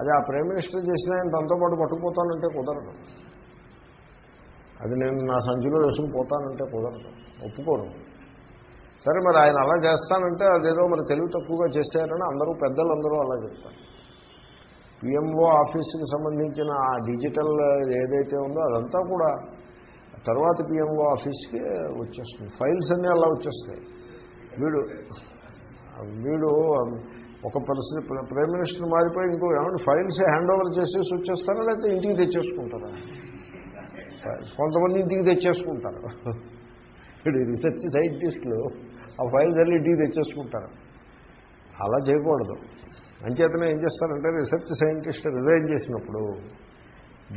అది ఆ ప్రైమ్ మినిస్టర్ చేసిన ఆయన దాంతో పాటు పట్టుకుపోతానంటే కుదరదు. అది నేను నా సంచిలో వేసుకుని పోతానంటే కుదరదు. ఒప్పుకోను సరే మరి ఆయన అలా చేస్తానంటే అదేదో మరి తెలివి తక్కువగా చేశారని అందరూ పెద్దలందరూ అలా చెప్తారు. పిఎంఓ ఆఫీస్కి సంబంధించిన ఆ డిజిటల్ ఏదైతే ఉందో అదంతా కూడా తర్వాత పిఎంఓ ఆఫీస్కి వచ్చేస్తుంది. ఫైల్స్ అన్నీ అలా వచ్చేస్తాయి. వీడు వీడు ఒక పరిస్థితి ప్రైమ్ మినిస్టర్ మారిపోయి ఇంకో ఏమంటే ఫైల్స్ హ్యాండ్ ఓవర్ చేసేసి వచ్చేస్తారా లేకపోతే ఇంటికి తెచ్చేసుకుంటారా? కొంతమంది ఇంటికి తెచ్చేసుకుంటారు. రీసెర్చ్ సైంటిస్టులు. ఆ ఫైల్ తల్లి డీ తెచ్చేసుకుంటారు. అలా చేయకూడదు. అంచేతనే ఏం చేస్తారంటే రీసెర్చ్ సైంటిస్ట్ రిజైన్ చేసినప్పుడు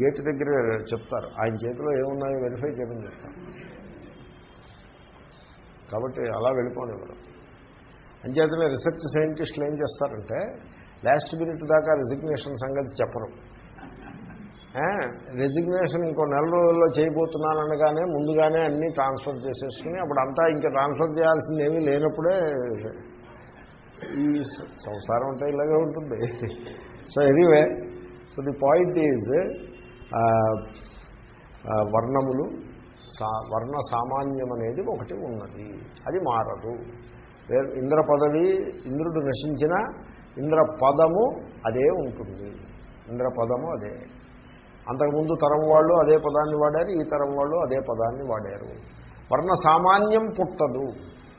గేట్ దగ్గర చెప్తారు. ఆయన చేతిలో ఏమున్నాయో వెరిఫై చేయమని చెప్తారు. కాబట్టి అలా వెళ్ళిపోనివ్వరు. అంచేతనే రీసెర్చ్ సైంటిస్టులు ఏం చేస్తారంటే లాస్ట్ మినిట్ దాకా రిజిగ్నేషన్ సంగతి చెప్పరు. రెజిగ్నేషన్ ఇంకో నెల రోజుల్లో చేయబోతున్నాననగానే ముందుగానే అన్నీ ట్రాన్స్ఫర్ చేసేసుకుని అప్పుడు అంతా ఇంకా ట్రాన్స్ఫర్ చేయాల్సింది ఏమీ లేనప్పుడే ఈ సంసారం అంటే ఇలాగే ఉంటుంది. So anyway so the point is వర్ణములు సా వర్ణ సామాన్యం అనేది ఒకటి ఉన్నది. అది మారదు. ఇంద్ర పదవి ఇంద్రుడు నశించిన ఇంద్ర పదము అదే ఉంటుంది. ఇంద్ర పదము అదే. అంతకుముందు తరం వాళ్ళు అదే పదాన్ని వాడారు ఈ తరం వాళ్ళు అదే పదాన్ని వాడారు. వర్ణ సామాన్యం పుట్టదు.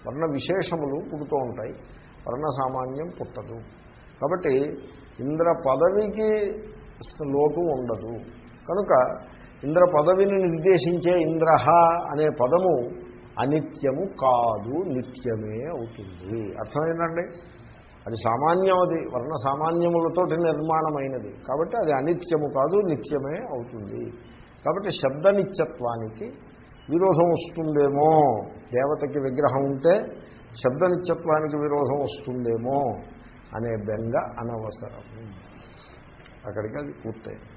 వర్ణ విశేషములు పుడుతూ ఉంటాయి. వర్ణ సామాన్యం పుట్టదు. కాబట్టి ఇంద్ర పదవికి లోటు ఉండదు. కనుక ఇంద్ర పదవిని నిర్దేశించే ఇంద్రహ అనే పదము అనిత్యము కాదు నిత్యమే అవుతుంది. అర్థమైందండి? అది సామాన్యం అది వర్ణ సామాన్యములతోటి నిర్మాణమైనది. కాబట్టి అది అనిత్యము కాదు నిత్యమే అవుతుంది. కాబట్టి శబ్ద నిత్యత్వానికి విరోధం వస్తుందేమో. దేవతకి విగ్రహం ఉంటే శబ్ద నిత్యత్వానికి విరోధం వస్తుందేమో అనే బెంగ అనవసరం. అక్కడికి అది పూర్తయింది.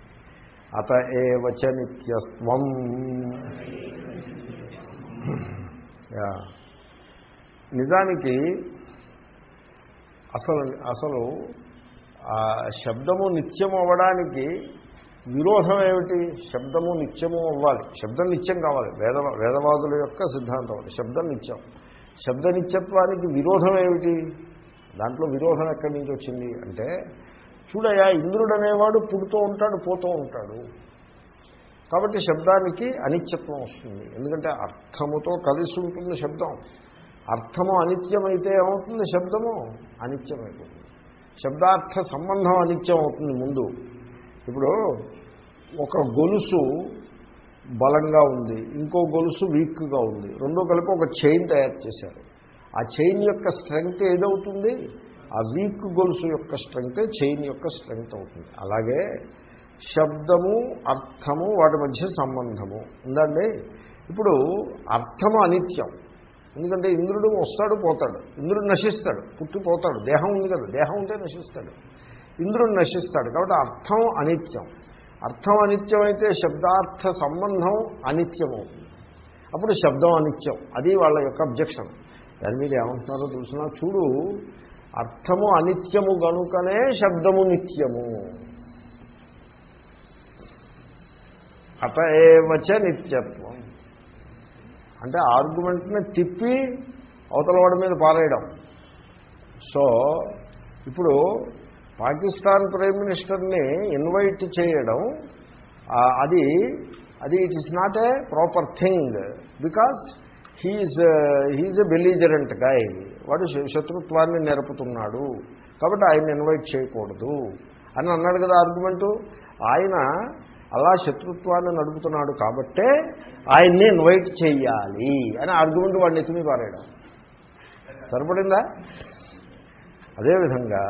అత ఏవచ నిత్యత్వం యా. నిజానికి అసలు అసలు ఆ శబ్దము నిత్యము అవ్వడానికి విరోధం ఏమిటి? శబ్దము నిత్యము అవ్వాలి. శబ్దం నిత్యం కావాలి. వేద వేదవాదుల యొక్క సిద్ధాంతం శబ్దం నిత్యం. శబ్ద నిత్యత్వానికి విరోధం ఏమిటి? దాంట్లో విరోధం ఎక్కడి నుంచి వచ్చింది అంటే చూడయా ఇంద్రుడు అనేవాడు పుడుతూ ఉంటాడు పోతూ ఉంటాడు. కాబట్టి శబ్దానికి అనిత్యత్వం వస్తుంది. ఎందుకంటే అర్థముతో కలిసి ఉంటుంది శబ్దం. అర్థము అనిత్యమైతే ఏమవుతుంది? శబ్దము అనిత్యమైపోతుంది. శబ్దార్థ సంబంధం అనిత్యం అవుతుంది ముందు. ఇప్పుడు ఒక గొలుసు బలంగా ఉంది ఇంకో గొలుసు వీక్గా ఉంది. రెండో కలిపి ఒక చైన్ తయారు చేశారు. ఆ చైన్ యొక్క స్ట్రెంగ్త్ ఏదవుతుంది? ఆ వీక్ గొలుసు యొక్క స్ట్రెంగ్త్ చైన్ యొక్క స్ట్రెంగ్త్ అవుతుంది. అలాగే శబ్దము అర్థము వాటి మధ్య సంబంధము. ఉందండి? ఇప్పుడు అర్థము అనిత్యం. ఎందుకంటే ఇంద్రుడు వస్తాడు పోతాడు. ఇంద్రుడు నశిస్తాడు పుట్టిపోతాడు. దేహం ఉంది కదా దేహం ఉంటే నశిస్తాడు. ఇంద్రుడు నశిస్తాడు. కాబట్టి అర్థం అనిత్యం. అర్థం అనిత్యం అయితే శబ్దార్థ సంబంధం అనిత్యం అప్పుడు శబ్దం అనిత్యం. అది వాళ్ళ యొక్క అబ్జెక్షన్. దాని మీద ఏమంటున్నారో చూసినా చూడు అర్థము అనిత్యము గనుకనే శబ్దము నిత్యము. అత ఏవచ నిత్యత్వం. అంటే ఆర్గ్యుమెంట్ని తిప్పి అవతల వాడి మీద పారేయడం. సో ఇప్పుడు పాకిస్తాన్ ప్రైమ్ మినిస్టర్ని ఇన్వైట్ చేయడం అది అది it is not a proper thing because he is he is a belligerent guy వాడు శత్రుత్వాన్ని నేర్పుతున్నాడు. కాబట్టి ఆయన ఇన్వైట్ చేయకూడదు. అని అన్నాడు కదా ఆర్గ్యుమెంటు ఆయన అలా శత్రుత్వాన్ని నడుపుతున్నాడు కాబట్టే ఆయన్ని ఇన్వైట్ చేయాలి అని ఆర్గ్యుమెంట్ వాడిని ఎత్తుమి పారేయడం. సరిపడిందా? అదేవిధంగా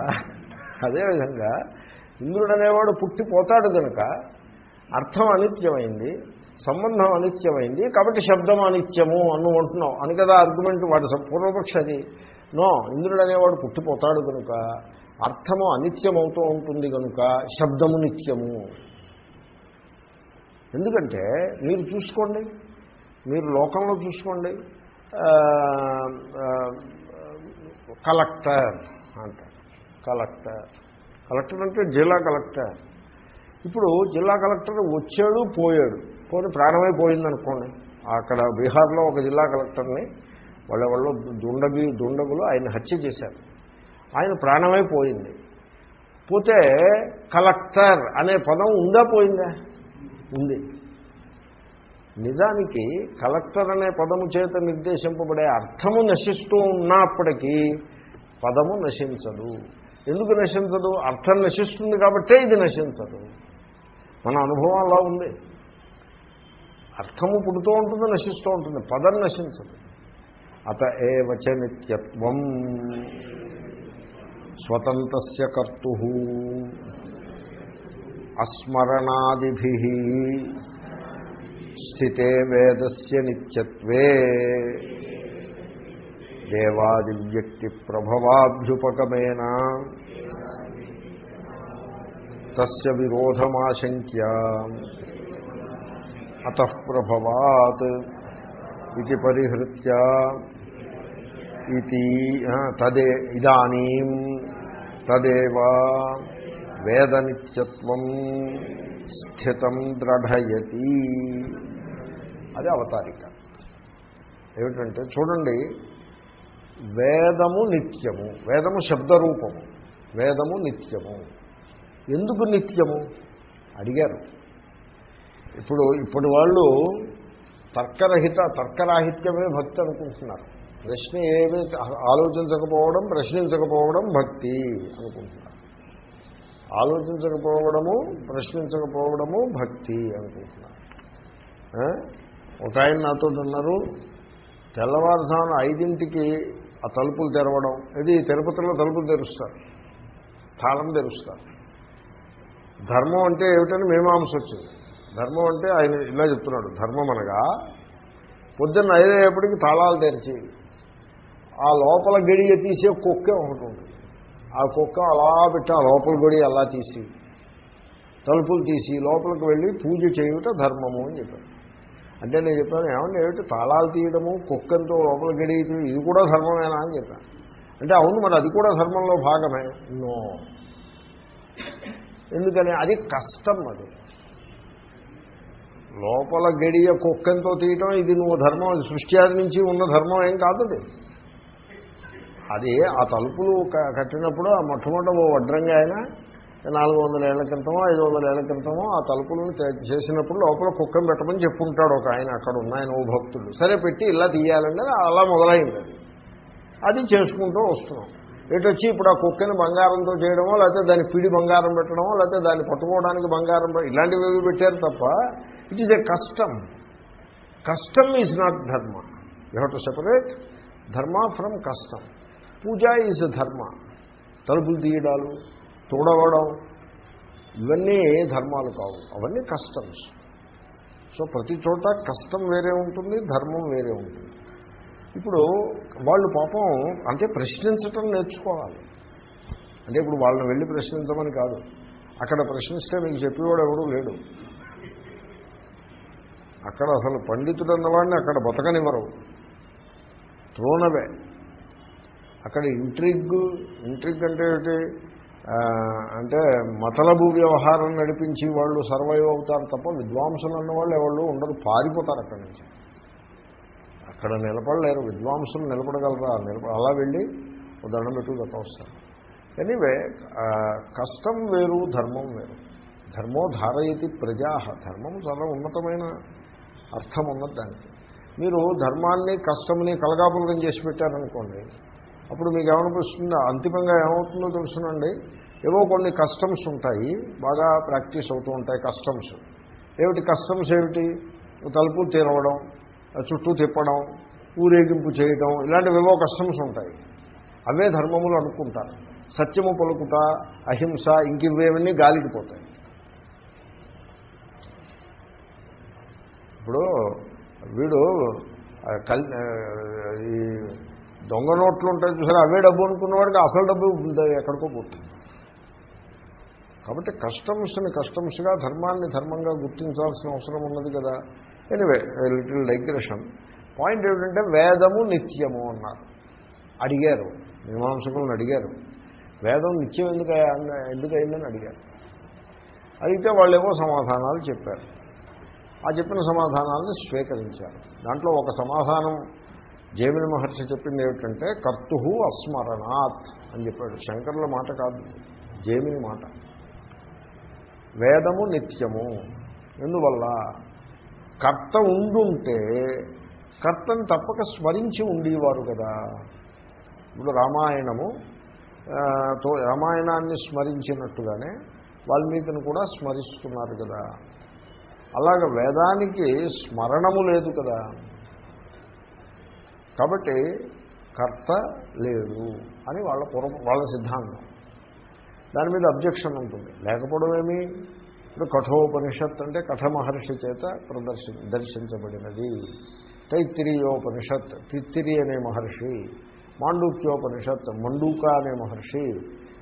అదేవిధంగా ఇంద్రుడు అనేవాడు పుట్టిపోతాడు కనుక అర్థం అనిత్యమైంది సంబంధం అనిత్యమైంది కాబట్టి శబ్దం అనిత్యము అను అంటున్నావు అని కదా ఆర్గ్యుమెంట్ వాడు పూర్వపక్ష అది. నో ఇంద్రుడు అనేవాడు పుట్టిపోతాడు కనుక అర్థము అనిత్యమవుతూ ఉంటుంది కనుక శబ్దము నిత్యము. ఎందుకంటే మీరు చూసుకోండి. మీరు లోకంలో చూసుకోండి. కలెక్టర్ అంటారు కలెక్టర్. కలెక్టర్ అంటే జిల్లా కలెక్టర్. ఇప్పుడు జిల్లా కలెక్టర్ వచ్చాడు పోయాడు. పోనీ ప్రాణమే అనుకోండి అక్కడ బీహార్లో ఒక జిల్లా కలెక్టర్ని వాళ్ళ వాళ్ళు దుండగి దుండగులు ఆయన హత్య చేశారు. ఆయన ప్రాణమైపోయింది పోతే కలెక్టర్ అనే పదం ఉందా పోయిందా? ఉంది. నిజానికి కలెక్టర్ అనే పదము చేత నిర్దేశింపబడే అర్థము నశిస్తూ ఉన్నప్పటికీ పదము నశించదు. ఎందుకు నశించదు? అర్థం నశిస్తుంది కాబట్టే ఇది నశించదు. మన అనుభవం అలా ఉంది. అర్థము పుడుతూ ఉంటుంది నశిస్తూ ఉంటుంది. పదం నశించదు. అత ఏ వచ నిత్యత్వం. స్వతంత్రస్య కర్తు. అస్మరణాదిభి స్థితే వేదస్య నిత్యత్వే. దేవాదివ్యక్తి ప్రభవాభ్యుపగమేన తస్య విరోధమాశంక్య. అత ప్రభవాత్ ఇది పరిహృత్య. ఇది తదే ఇదానీ తదేవా. వేదనిత్యత్వం స్థితం ద్రఢయతి అది అవతారిక. ఏమిటంటే చూడండి వేదము నిత్యము వేదము శబ్దరూపము వేదము నిత్యము. ఎందుకు నిత్యము? అడిగారు. ఇప్పుడు ఇప్పుడు వాళ్ళు తర్కరహిత తర్కరాహిత్యమే భక్తి అనుకుంటున్నారు. ప్రశ్న ఏమీ ఆలోచించకపోవడం ప్రశ్నించకపోవడం భక్తి అనుకుంటున్నారు. ఆలోచించకపోవడము ప్రశ్నించకపోవడము భక్తి అనుకుంటున్నాను ఒక ఆయన నాతో ఉన్నారు తెల్లవారుజామున ఐదింటికి ఆ తలుపులు తెరవడం ఇది తిరుపతిలో తలుపులు తెరుస్తారు తాళం తెరుస్తారు. ధర్మం అంటే ఏమిటని మీమాంస వచ్చింది. ధర్మం అంటే ఆయన ఇలా చెప్తున్నాడు ధర్మం అనగా పొద్దున్న ఐదయ్యేపటికి తాళాలు తెరిచి ఆ లోపల గడియ తీసే కుక్క ఒకటి ఉంటుంది. ఆ కుక్క అలా పెట్టి ఆ లోపల గడి అలా తీసి తలుపులు తీసి లోపలికి వెళ్ళి పూజ చేయుట ధర్మము అని చెప్పారు. అంటే నేను చెప్పాను ఏమంటే ఏమిటి తాళాలు తీయడము కుక్కంతో లోపల గడి ఇది కూడా ధర్మమేనా అని చెప్పాను. అంటే అవును మరి అది కూడా ధర్మంలో భాగమే. నో. ఎందుకని? అది కష్టం అది. లోపల గడియ కుక్కంతో తీయటం ఇది నువ్వు ధర్మం సృష్టి ఆది నుంచి ఉన్న ధర్మం ఏం కాదు అది ఆ తలుపులు కట్టినప్పుడు ఆ మొట్టమొదటి ఓ వడ్రంగా ఆయన నాలుగు వందల ఏళ్ళ క్రితమో ఐదు వందల ఏళ్ళ క్రితమో ఆ తలుపులను చేసినప్పుడు లోపల కుక్కను పెట్టమని చెప్పుంటాడు ఒక ఆయన అక్కడ ఉన్న ఆయన ఓ భక్తుడు. సరే పెట్టి ఇలా తీయాలంటే అలా మొదలైంది అది. అది చేసుకుంటూ వస్తున్నాం. ఎటు వచ్చి ఇప్పుడు ఆ కుక్కని బంగారంతో చేయడమో లేకపోతే దాని పిడి బంగారం పెట్టడమో లేకపోతే దాన్ని పట్టుకోవడానికి బంగారం ఇలాంటివి ఏవి పెట్టారు తప్ప it is a custom custom is not dharma. You have to separate dharma from custom puja is dharma. తలుపులు తీయడాలు తోడవడం ఇవన్నీ ధర్మాలు కావు. అవన్నీ కస్టమ్స్ సో ప్రతి చోట కష్టం వేరే ఉంటుంది ధర్మం వేరే ఉంటుంది. ఇప్పుడు వాళ్ళు పాపం అంటే ప్రశ్నించటం నేర్చుకోవాలి. అంటే ఇప్పుడు వాళ్ళని వెళ్ళి ప్రశ్నించమని కాదు. అక్కడ ప్రశ్నిస్తే మీకు చెప్పేవాడు ఎవడూ లేడు. అక్కడ అసలు పండితుడు అన్నవాడిని అక్కడ బతకనివ్వరు. త్రోణవే అక్కడ ఇంట్రిగ్ ఇంట్రిగ్ అంటే ఏమిటి? అంటే మతలబు వ్యవహారం నడిపించి వాళ్ళు సర్వైవ్ అవుతారు తప్ప విద్వాంసులు అన్నవాళ్ళు ఎవరు ఉండరు పారిపోతారు అక్కడి నుంచి. అక్కడ నిలబడలేరు విద్వాంసులు నిలబడగలరా? నిలబడ అలా వెళ్ళి దండం పెట్టు గత వస్తారు. ఎనీవే కష్టం వేరు ధర్మం వేరు. ధర్మో ధారయతి ప్రజా. ధర్మం చాలా ఉన్నతమైన అర్థం ఉన్నది దానికి. మీరు ధర్మాన్ని కష్టంని కలగాపులకం చేసి పెట్టారనుకోండి అప్పుడు మీకు ఏమనిపిస్తుందో? అంతిమంగా ఏమవుతుందో తెలుసునండి. ఏవో కొన్ని కస్టమ్స్ ఉంటాయి. బాగా ప్రాక్టీస్ అవుతూ ఉంటాయి కస్టమ్స్. ఏమిటి కస్టమ్స్ ఏమిటి? తలుపు తెరవడం చుట్టూ తిప్పడం ఊరేగింపు చేయడం ఇలాంటివి ఏవో కస్టమ్స్ ఉంటాయి. అవే ధర్మములు అనుకుంటారు. సత్యము పలుకుట అహింస ఇంకివేవన్నీ గాలికి పోతాయి. ఇప్పుడు వీడు కల్ ఈ దొంగ నోట్లు ఉంటాయి చూసారా? అవే డబ్బు అనుకున్నవాడికి అసలు డబ్బు ఎక్కడికో పోతుంది. కాబట్టి కస్టమ్స్ని కస్టమ్స్గా ధర్మాన్ని ధర్మంగా గుర్తించాల్సిన అవసరం ఉన్నది కదా. ఎనివే లిటిల్ డైగ్రెషన్ పాయింట్ ఏమిటంటే వేదము నిత్యము అన్నారు. అడిగారు. మీమాంసకులను అడిగారు. వేదం నిత్యం ఎందుకు ఎందుకయిందని అడిగారు. అడిగితే ఏవో సమాధానాలు చెప్పారు. ఆ చెప్పిన సమాధానాలను స్వీకరించారు. దాంట్లో ఒక సమాధానం జైమిని మహర్షి చెప్పింది ఏమిటంటే కర్తు అస్మరణాత్ అని చెప్పాడు. శంకరుల మాట కాదు జైమిని మాట. వేదము నిత్యము. ఎందువల్ల? కర్త ఉండుంటే కర్తను తప్పక స్మరించి ఉండేవారు కదా. ఇప్పుడు రామాయణము తో రామాయణాన్ని స్మరించినట్టుగానే వాల్మీకిని కూడా స్మరిస్తున్నారు కదా. అలాగ వేదానికి స్మరణము లేదు కదా. కాబట్టి కర్త లేడు అని వాళ్ళ పూర్వ వాళ్ళ సిద్ధాంతం. దాని మీద అబ్జెక్షన్ ఉంటుంది. లేకపోవడం ఏమి? ఇప్పుడు కఠోపనిషత్ అంటే కఠ మహర్షి చేత ప్రదర్శి దర్శించబడినది. తైత్తిరీయోపనిషత్ తిత్తిరి అనే మహర్షి మాండూక్యోపనిషత్ మండూక అనే మహర్షి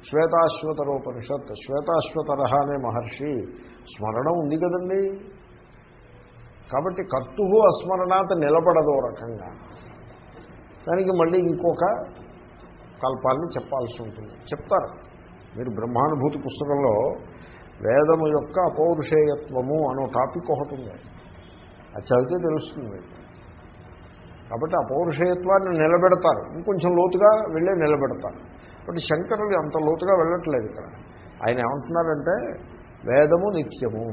శ్వేతాశ్వతరోపనిషత్ శ్వేతాశ్వతర అనే మహర్షి. స్మరణం ఉంది కదండి. కాబట్టి కర్తు అస్మరణాత్ నిలబడదు రకంగా. దానికి మళ్ళీ ఇంకొక కల్పాన్ని చెప్పాల్సి ఉంటుంది. చెప్తారు. మీరు బ్రహ్మానుభూతి పుస్తకంలో వేదము యొక్క అపౌరుషేయత్వము అనో టాపిక్ ఒకటి ఉంది. అది చదివితే తెలుస్తుంది. కాబట్టి అపౌరుషేయత్వాన్ని నిలబెడతారు. ఇంకొంచెం లోతుగా వెళ్ళే నిలబెడతారు. బట్ శంకరులు అంత లోతుగా వెళ్ళట్లేదు ఇక్కడ. ఆయన ఏమంటున్నారంటే వేదము నిత్యము.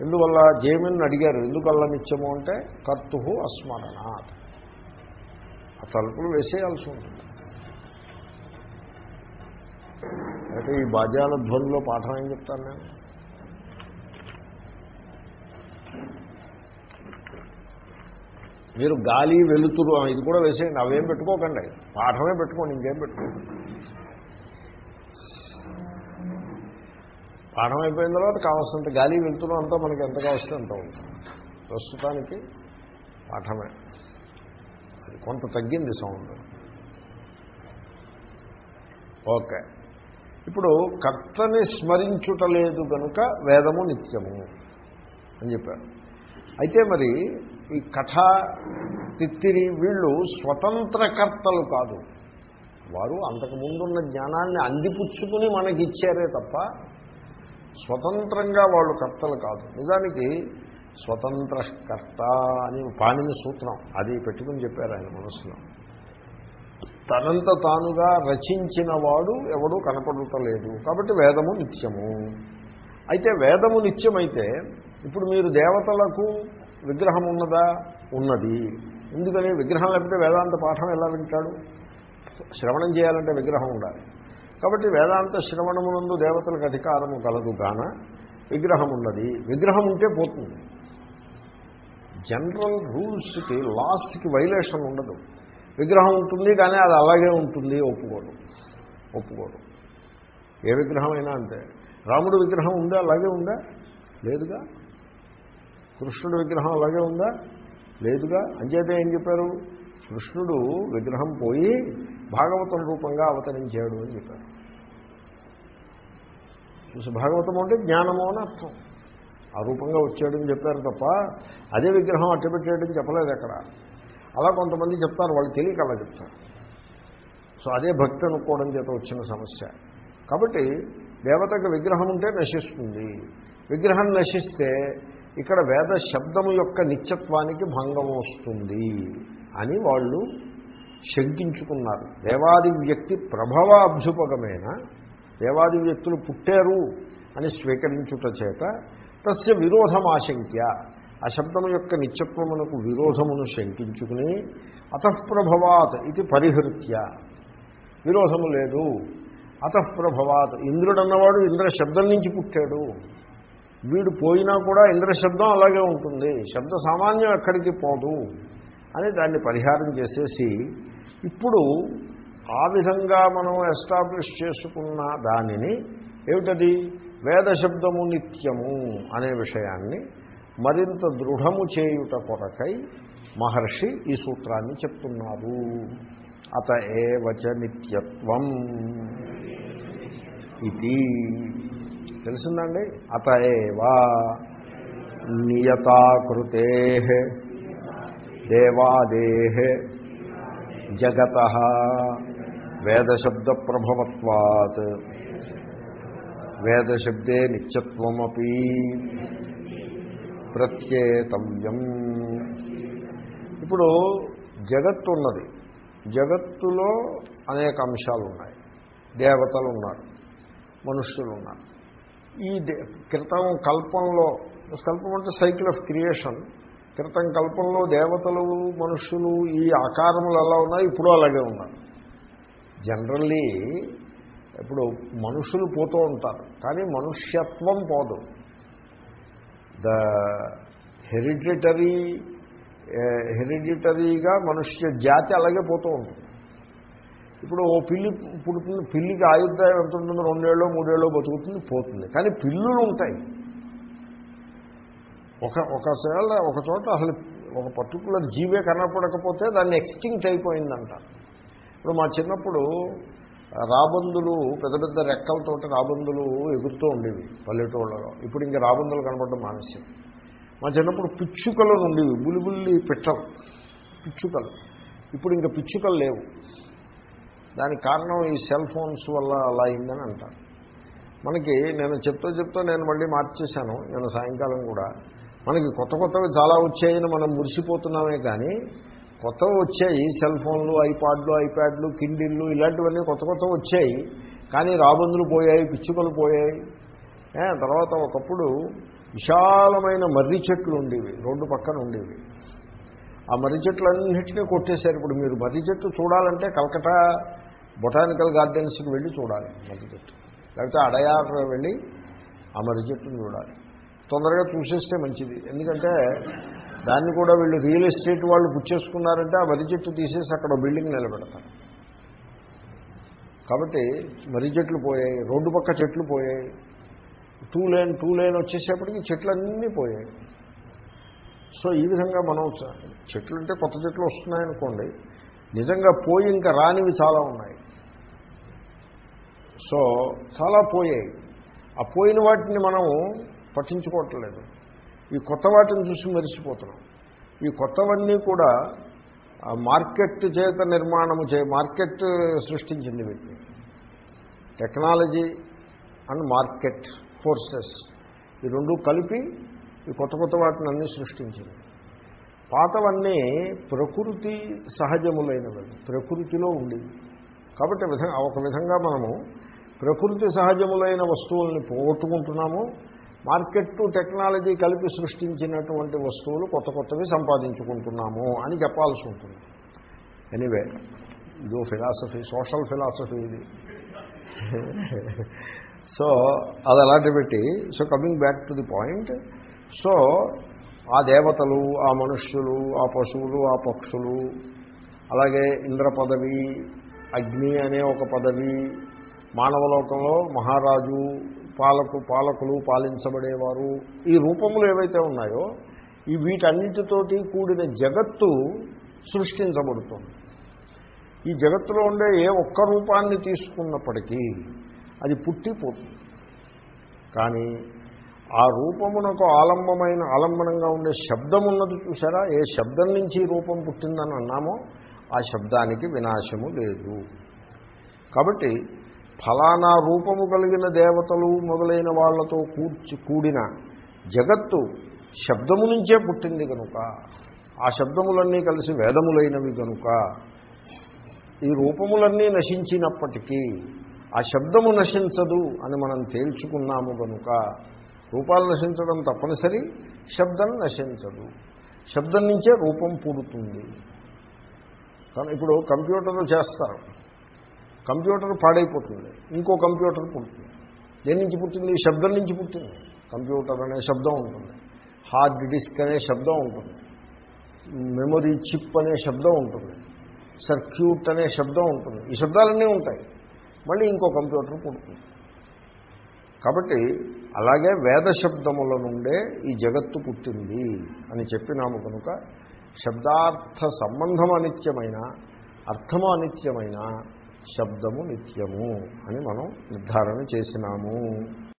ఎందువల్ల? జేమిన్ అడిగారు. ఎందుకల్లా నిత్యము అంటే కర్తు అస్మరణాత్. తలుపులు వేసేయాల్సి ఉంటుంది. అయితే ఈ బాజాల ధ్వనిలో పాఠం ఏం చెప్తాను నేను? మీరు గాలి వెలుతురు ఇది కూడా వేసేయండి. అవేం పెట్టుకోకండి. పాఠమే పెట్టుకోండి ఇంకేం పెట్టుకోండి. పాఠం అయిపోయిన తర్వాత కావాల్సినంత గాలి వెలుతురు అంతా మనకి ఎంత కావస్తే అంత ఉంటుంది. ప్రస్తుతానికి పాఠమే. అది కొంత తగ్గింది సౌండ్. ఓకే. ఇప్పుడు కర్తని స్మరించుటలేదు కనుక వేదము నిత్యము అని చెప్పారు. అయితే మరి ఈ కథ తిత్తిరి వీళ్ళు స్వతంత్రకర్తలు కాదు. వారు అంతకుముందున్న జ్ఞానాన్ని అందిపుచ్చుకుని మనకి ఇచ్చారే తప్ప స్వతంత్రంగా వాళ్ళు కర్తలు కాదు. నిజానికి స్వతంత్రకర్త అని పాణిని సూత్రం. అది పెట్టుకుని చెప్పారు ఆయన మనసులో తనంత తానుగా రచించిన వాడు ఎవడూ కనపడటలేదు. కాబట్టి వేదము నిత్యము. అయితే వేదము నిత్యమైతే ఇప్పుడు మీరు దేవతలకు విగ్రహం ఉన్నదా? ఉన్నది. ఎందుకని? విగ్రహం లేకపోతే వేదాంత పాఠం ఎలా వింటాడు? శ్రవణం చేయాలంటే విగ్రహం ఉండాలి. కాబట్టి వేదాంత శ్రవణమునందు దేవతలకు అధికారము కలదు గాన విగ్రహం ఉన్నది. విగ్రహం ఉంటే పోతుంది. జనరల్ రూల్స్కి లాస్కి వైలేషన్ ఉండదు. విగ్రహం ఉంటుంది కానీ అది అలాగే ఉంటుంది ఒప్పుకోడు. ఒప్పుకోడు. ఏ విగ్రహం అయినా అంతే. రాముడు విగ్రహం ఉందా? అలాగే ఉందా? లేదుగా. కృష్ణుడు విగ్రహం అలాగే ఉందా? లేదుగా. అంచేతే ఏం చెప్పారు? కృష్ణుడు విగ్రహం పోయి భాగవతం రూపంగా అవతరించాడు అని చెప్పారు. భాగవతం అంటే జ్ఞానము అని అర్థం. ఆ రూపంగా వచ్చాడని చెప్పారు తప్ప అదే విగ్రహం అట్టబెట్టాడని చెప్పలేదు అక్కడ. అలా కొంతమంది చెప్తారు వాళ్ళు తెలియక అలా చెప్తారు. సో అదే భక్తి అనుకోవడం చేత వచ్చిన సమస్య. కాబట్టి దేవతకు విగ్రహం ఉంటే నశిస్తుంది. విగ్రహం నశిస్తే ఇక్కడ వేద శబ్దము యొక్క నిత్యత్వానికి భంగం వస్తుంది అని వాళ్ళు శంకించుకున్నారు. దేవాది వ్యక్తి ప్రభవ అభ్యుపగమైన దేవాది వ్యక్తులు పుట్టారు అని స్వీకరించుట చేత తస్య విరోధం ఆశంక్య ఆ శబ్దము యొక్క నిత్యత్వమునకు విరోధమును శంకించుకుని అతఃప్రభవాత్ ఇది పరిహృత్య. విరోధము లేదు. అతఃప్రభవాత్ ఇంద్రుడు అన్నవాడు ఇంద్ర శబ్దం నుంచి పుట్టాడు. వీడు పోయినా కూడా ఇంద్ర శబ్దం అలాగే ఉంటుంది. శబ్ద సామాన్యం ఎక్కడికి పోదు అని దాన్ని పరిహారం చేసేసి ఇప్పుడు ఆ విధంగా మనం ఎస్టాబ్లిష్ చేసుకున్న దానిని ఏమిటది? వేదశబ్దము నిత్యము అనే విషయాన్ని మరింత దృఢము చేయుట కొరకై మహర్షి ఈ సూత్రాన్ని చెప్తున్నారు. అత ఏవచ నిత్యత్వం ఇది తెలిసిందండి? అత ఏవా నియతాకృతే దేవాదే జగత. వేదశబ్ద ప్రభవత్వాత్. వేదశబ్దే నిత్యత్వమీ ప్రత్యేతవ్యం. ఇప్పుడు జగత్తు ఉన్నది జగత్తులో అనేక అంశాలు ఉన్నాయి దేవతలు ఉన్నారు మనుష్యులు ఉన్నారు ఈ క్రితం కల్పంలో కల్పం అంటే సైకిల్ ఆఫ్ క్రియేషన్. క్రితం కల్పంలో దేవతలు మనుష్యులు ఈ ఆకారములు ఎలా ఉన్నాయి? ఇప్పుడు అలాగే ఉన్నారు. జనరల్లీ ఇప్పుడు మనుషులు పోతూ ఉంటారు. కానీ మనుష్యత్వం పోదు. ద హెరిడిటరీ హెరిడిటరీగా మనుష్య జాతి అలాగే పోతూ ఉంటుంది. ఇప్పుడు ఓ పిల్లి పుడుతుంది పిల్లికి ఆయుర్దాయం ఎంత ఉంటుందో రెండేళ్ళు మూడేళ్ళు బతుకుతుంది పోతుంది. కానీ పిల్లులు ఉంటాయి. ఒక ఒకసారి ఒక చోట అసలు ఒక పర్టికులర్ జీవే కనపడకపోతే దాన్ని ఎక్స్టింక్ట్ అయిపోయిందంట. ఇప్పుడు మా చిన్నప్పుడు రాబందులు పెద్ద పెద్ద రెక్కలతోటి రాబందులు ఎగురుతూ ఉండేవి పల్లెటూళ్ళలో. ఇప్పుడు ఇంకా రాబందులు కనపడడం మానేసి మా చిన్నప్పుడు పిచ్చుకలు ఉండేవి బులిబుల్లి పిట్టలు పిచ్చుకలు. ఇప్పుడు ఇంకా పిచ్చుకలు లేవు. దానికి కారణం ఈ సెల్ ఫోన్స్ వల్ల అలా అయిందని అంటారు. మనకి నేను చెప్తూ చెప్తూ నేను మళ్ళీ మార్చేశాను నేను సాయంకాలం కూడా. మనకి కొత్త కొత్తవి చాలా వచ్చాయని మనం మురిసిపోతున్నామే కానీ కొత్తవి వచ్చాయి సెల్ ఫోన్లు ఐపాడ్లు ఐప్యాడ్లు కిండిళ్ళు ఇలాంటివన్నీ కొత్త కొత్త వచ్చాయి. కానీ రాబందులు పోయాయి పిచ్చుకలు పోయాయి. తర్వాత ఒకప్పుడు విశాలమైన మర్రి చెట్లు ఉండేవి రోడ్డు పక్కన ఉండేవి. ఆ మర్రి చెట్లన్నింటినీ కొట్టేశారు. ఇప్పుడు మీరు మర్రి చెట్టు చూడాలంటే కలకటా బొటానికల్ గార్డెన్స్కి వెళ్ళి చూడాలి మర్రి చెట్టు. లేకపోతే అడయార్ వెళ్ళి ఆ మర్రి చెట్టును చూడాలి. తొందరగా చూసేస్తే మంచిది. ఎందుకంటే దాన్ని కూడా వీళ్ళు రియల్ ఎస్టేట్ వాళ్ళు పుచ్చేసుకున్నారంటే ఆ మర్రి చెట్టు తీసేసి అక్కడ బిల్డింగ్ నిలబెడతారు. కాబట్టి మర్రి చెట్లు పోయాయి రోడ్డు పక్క చెట్లు పోయాయి. టూ లేన్ టూ లేన్ వచ్చేసేపటికి చెట్లన్నీ పోయాయి. సో ఈ విధంగా మనం చెట్లు అంటే కొత్త చెట్లు వస్తున్నాయనుకోండి నిజంగా పోయి ఇంకా రానివి చాలా ఉన్నాయి. సో చాలా పోయాయి. ఆ పోయిన వాటిని మనం పట్టించుకోవట్లేదు. ఈ కొత్త వాటిని చూసి మెరిసిపోతున్నాం. ఈ కొత్తవన్నీ కూడా మార్కెట్ చేత నిర్మాణము చే మార్కెట్ సృష్టించింది వీటిని. టెక్నాలజీ అండ్ మార్కెట్ ఫోర్సెస్ ఈ రెండు కలిపి ఈ కొత్త కొత్త వాటిని అన్నీ సృష్టించింది. పాతవన్నీ ప్రకృతి సహజములైనవి ప్రకృతిలో ఉండేవి. కాబట్టి విధంగా ఒక విధంగా మనము ప్రకృతి సహజములైన వస్తువుల్ని పోగొట్టుకుంటున్నాము మార్కెట్ టెక్నాలజీ కలిపి సృష్టించినటువంటి వస్తువులు కొత్త కొత్తవి సంపాదించుకుంటున్నాము అని చెప్పాల్సి ఉంటుంది. ఎనీవే ఇదో ఫిలాసఫీ సోషల్ ఫిలాసఫీ ఇది. సో అది అలాంటి పెట్టి so coming back to the point so ఆ దేవతలు ఆ మనుష్యులు ఆ పశువులు ఆ పక్షులు అలాగే ఇంద్ర పదవి అగ్ని అనే ఒక పదవి మానవలోకంలో మహారాజు పాలకు పాలకులు పాలించబడేవారు. ఈ రూపములు ఏవైతే ఉన్నాయో ఈ వీటన్నిటితోటి కూడిన జగత్తు సృష్టించబడుతుంది. ఈ జగత్తులో ఉండే ఏ ఒక్క రూపాన్ని తీసుకున్నప్పటికీ అది పుట్టిపోతుంది. కానీ ఆ రూపమునకు ఆలంబమైన ఆలంబనంగా ఉండే శబ్దం ఉన్నది చూసారా ఏ శబ్దం నుంచి రూపం పుట్టిందని అన్నామో ఆ శబ్దానికి వినాశము లేదు. కాబట్టి ఫలానా రూపము కలిగిన దేవతలు మొదలైన వాళ్ళతో కూర్చి కూడిన జగత్తు శబ్దము నుంచే పుట్టింది కనుక ఆ శబ్దములన్నీ కలిసి వేదములైనవి కనుక ఈ రూపములన్నీ నశించినప్పటికీ ఆ శబ్దము నశించదు అని మనం తేల్చుకున్నాము కనుక రూపాలు నశించడం తప్పనిసరి శబ్దం నశించదు. శబ్దం నుంచే రూపం పుడుతుంది. కానీ ఇప్పుడు కంప్యూటర్లు చేస్తారు. కంప్యూటర్ పాడైపోతుంది. ఇంకో కంప్యూటర్ పుడుతుంది. దేని నుంచి పుట్టింది ఈ శబ్దం నుంచి పుట్టింది కంప్యూటర్ అనే శబ్దం ఉంటుంది. హార్డ్ డిస్క్ అనే శబ్దం ఉంటుంది. మెమొరీ చిప్ అనే శబ్దం ఉంటుంది. సర్క్యూట్ అనే శబ్దం ఉంటుంది. ఈ శబ్దాలన్నీ ఉంటాయి. మళ్ళీ ఇంకో కంప్యూటర్ పుడుతుంది. కాబట్టి అలాగే వేద శబ్దముల నుండే ఈ జగత్తు పుట్టింది అని చెప్పినాము కనుక శబ్దార్థ సంబంధం అనిత్యమైన అర్థము అనిత్యమైన శబ్దము నిత్యము అని మనం నిర్ధారణ చేసినాము.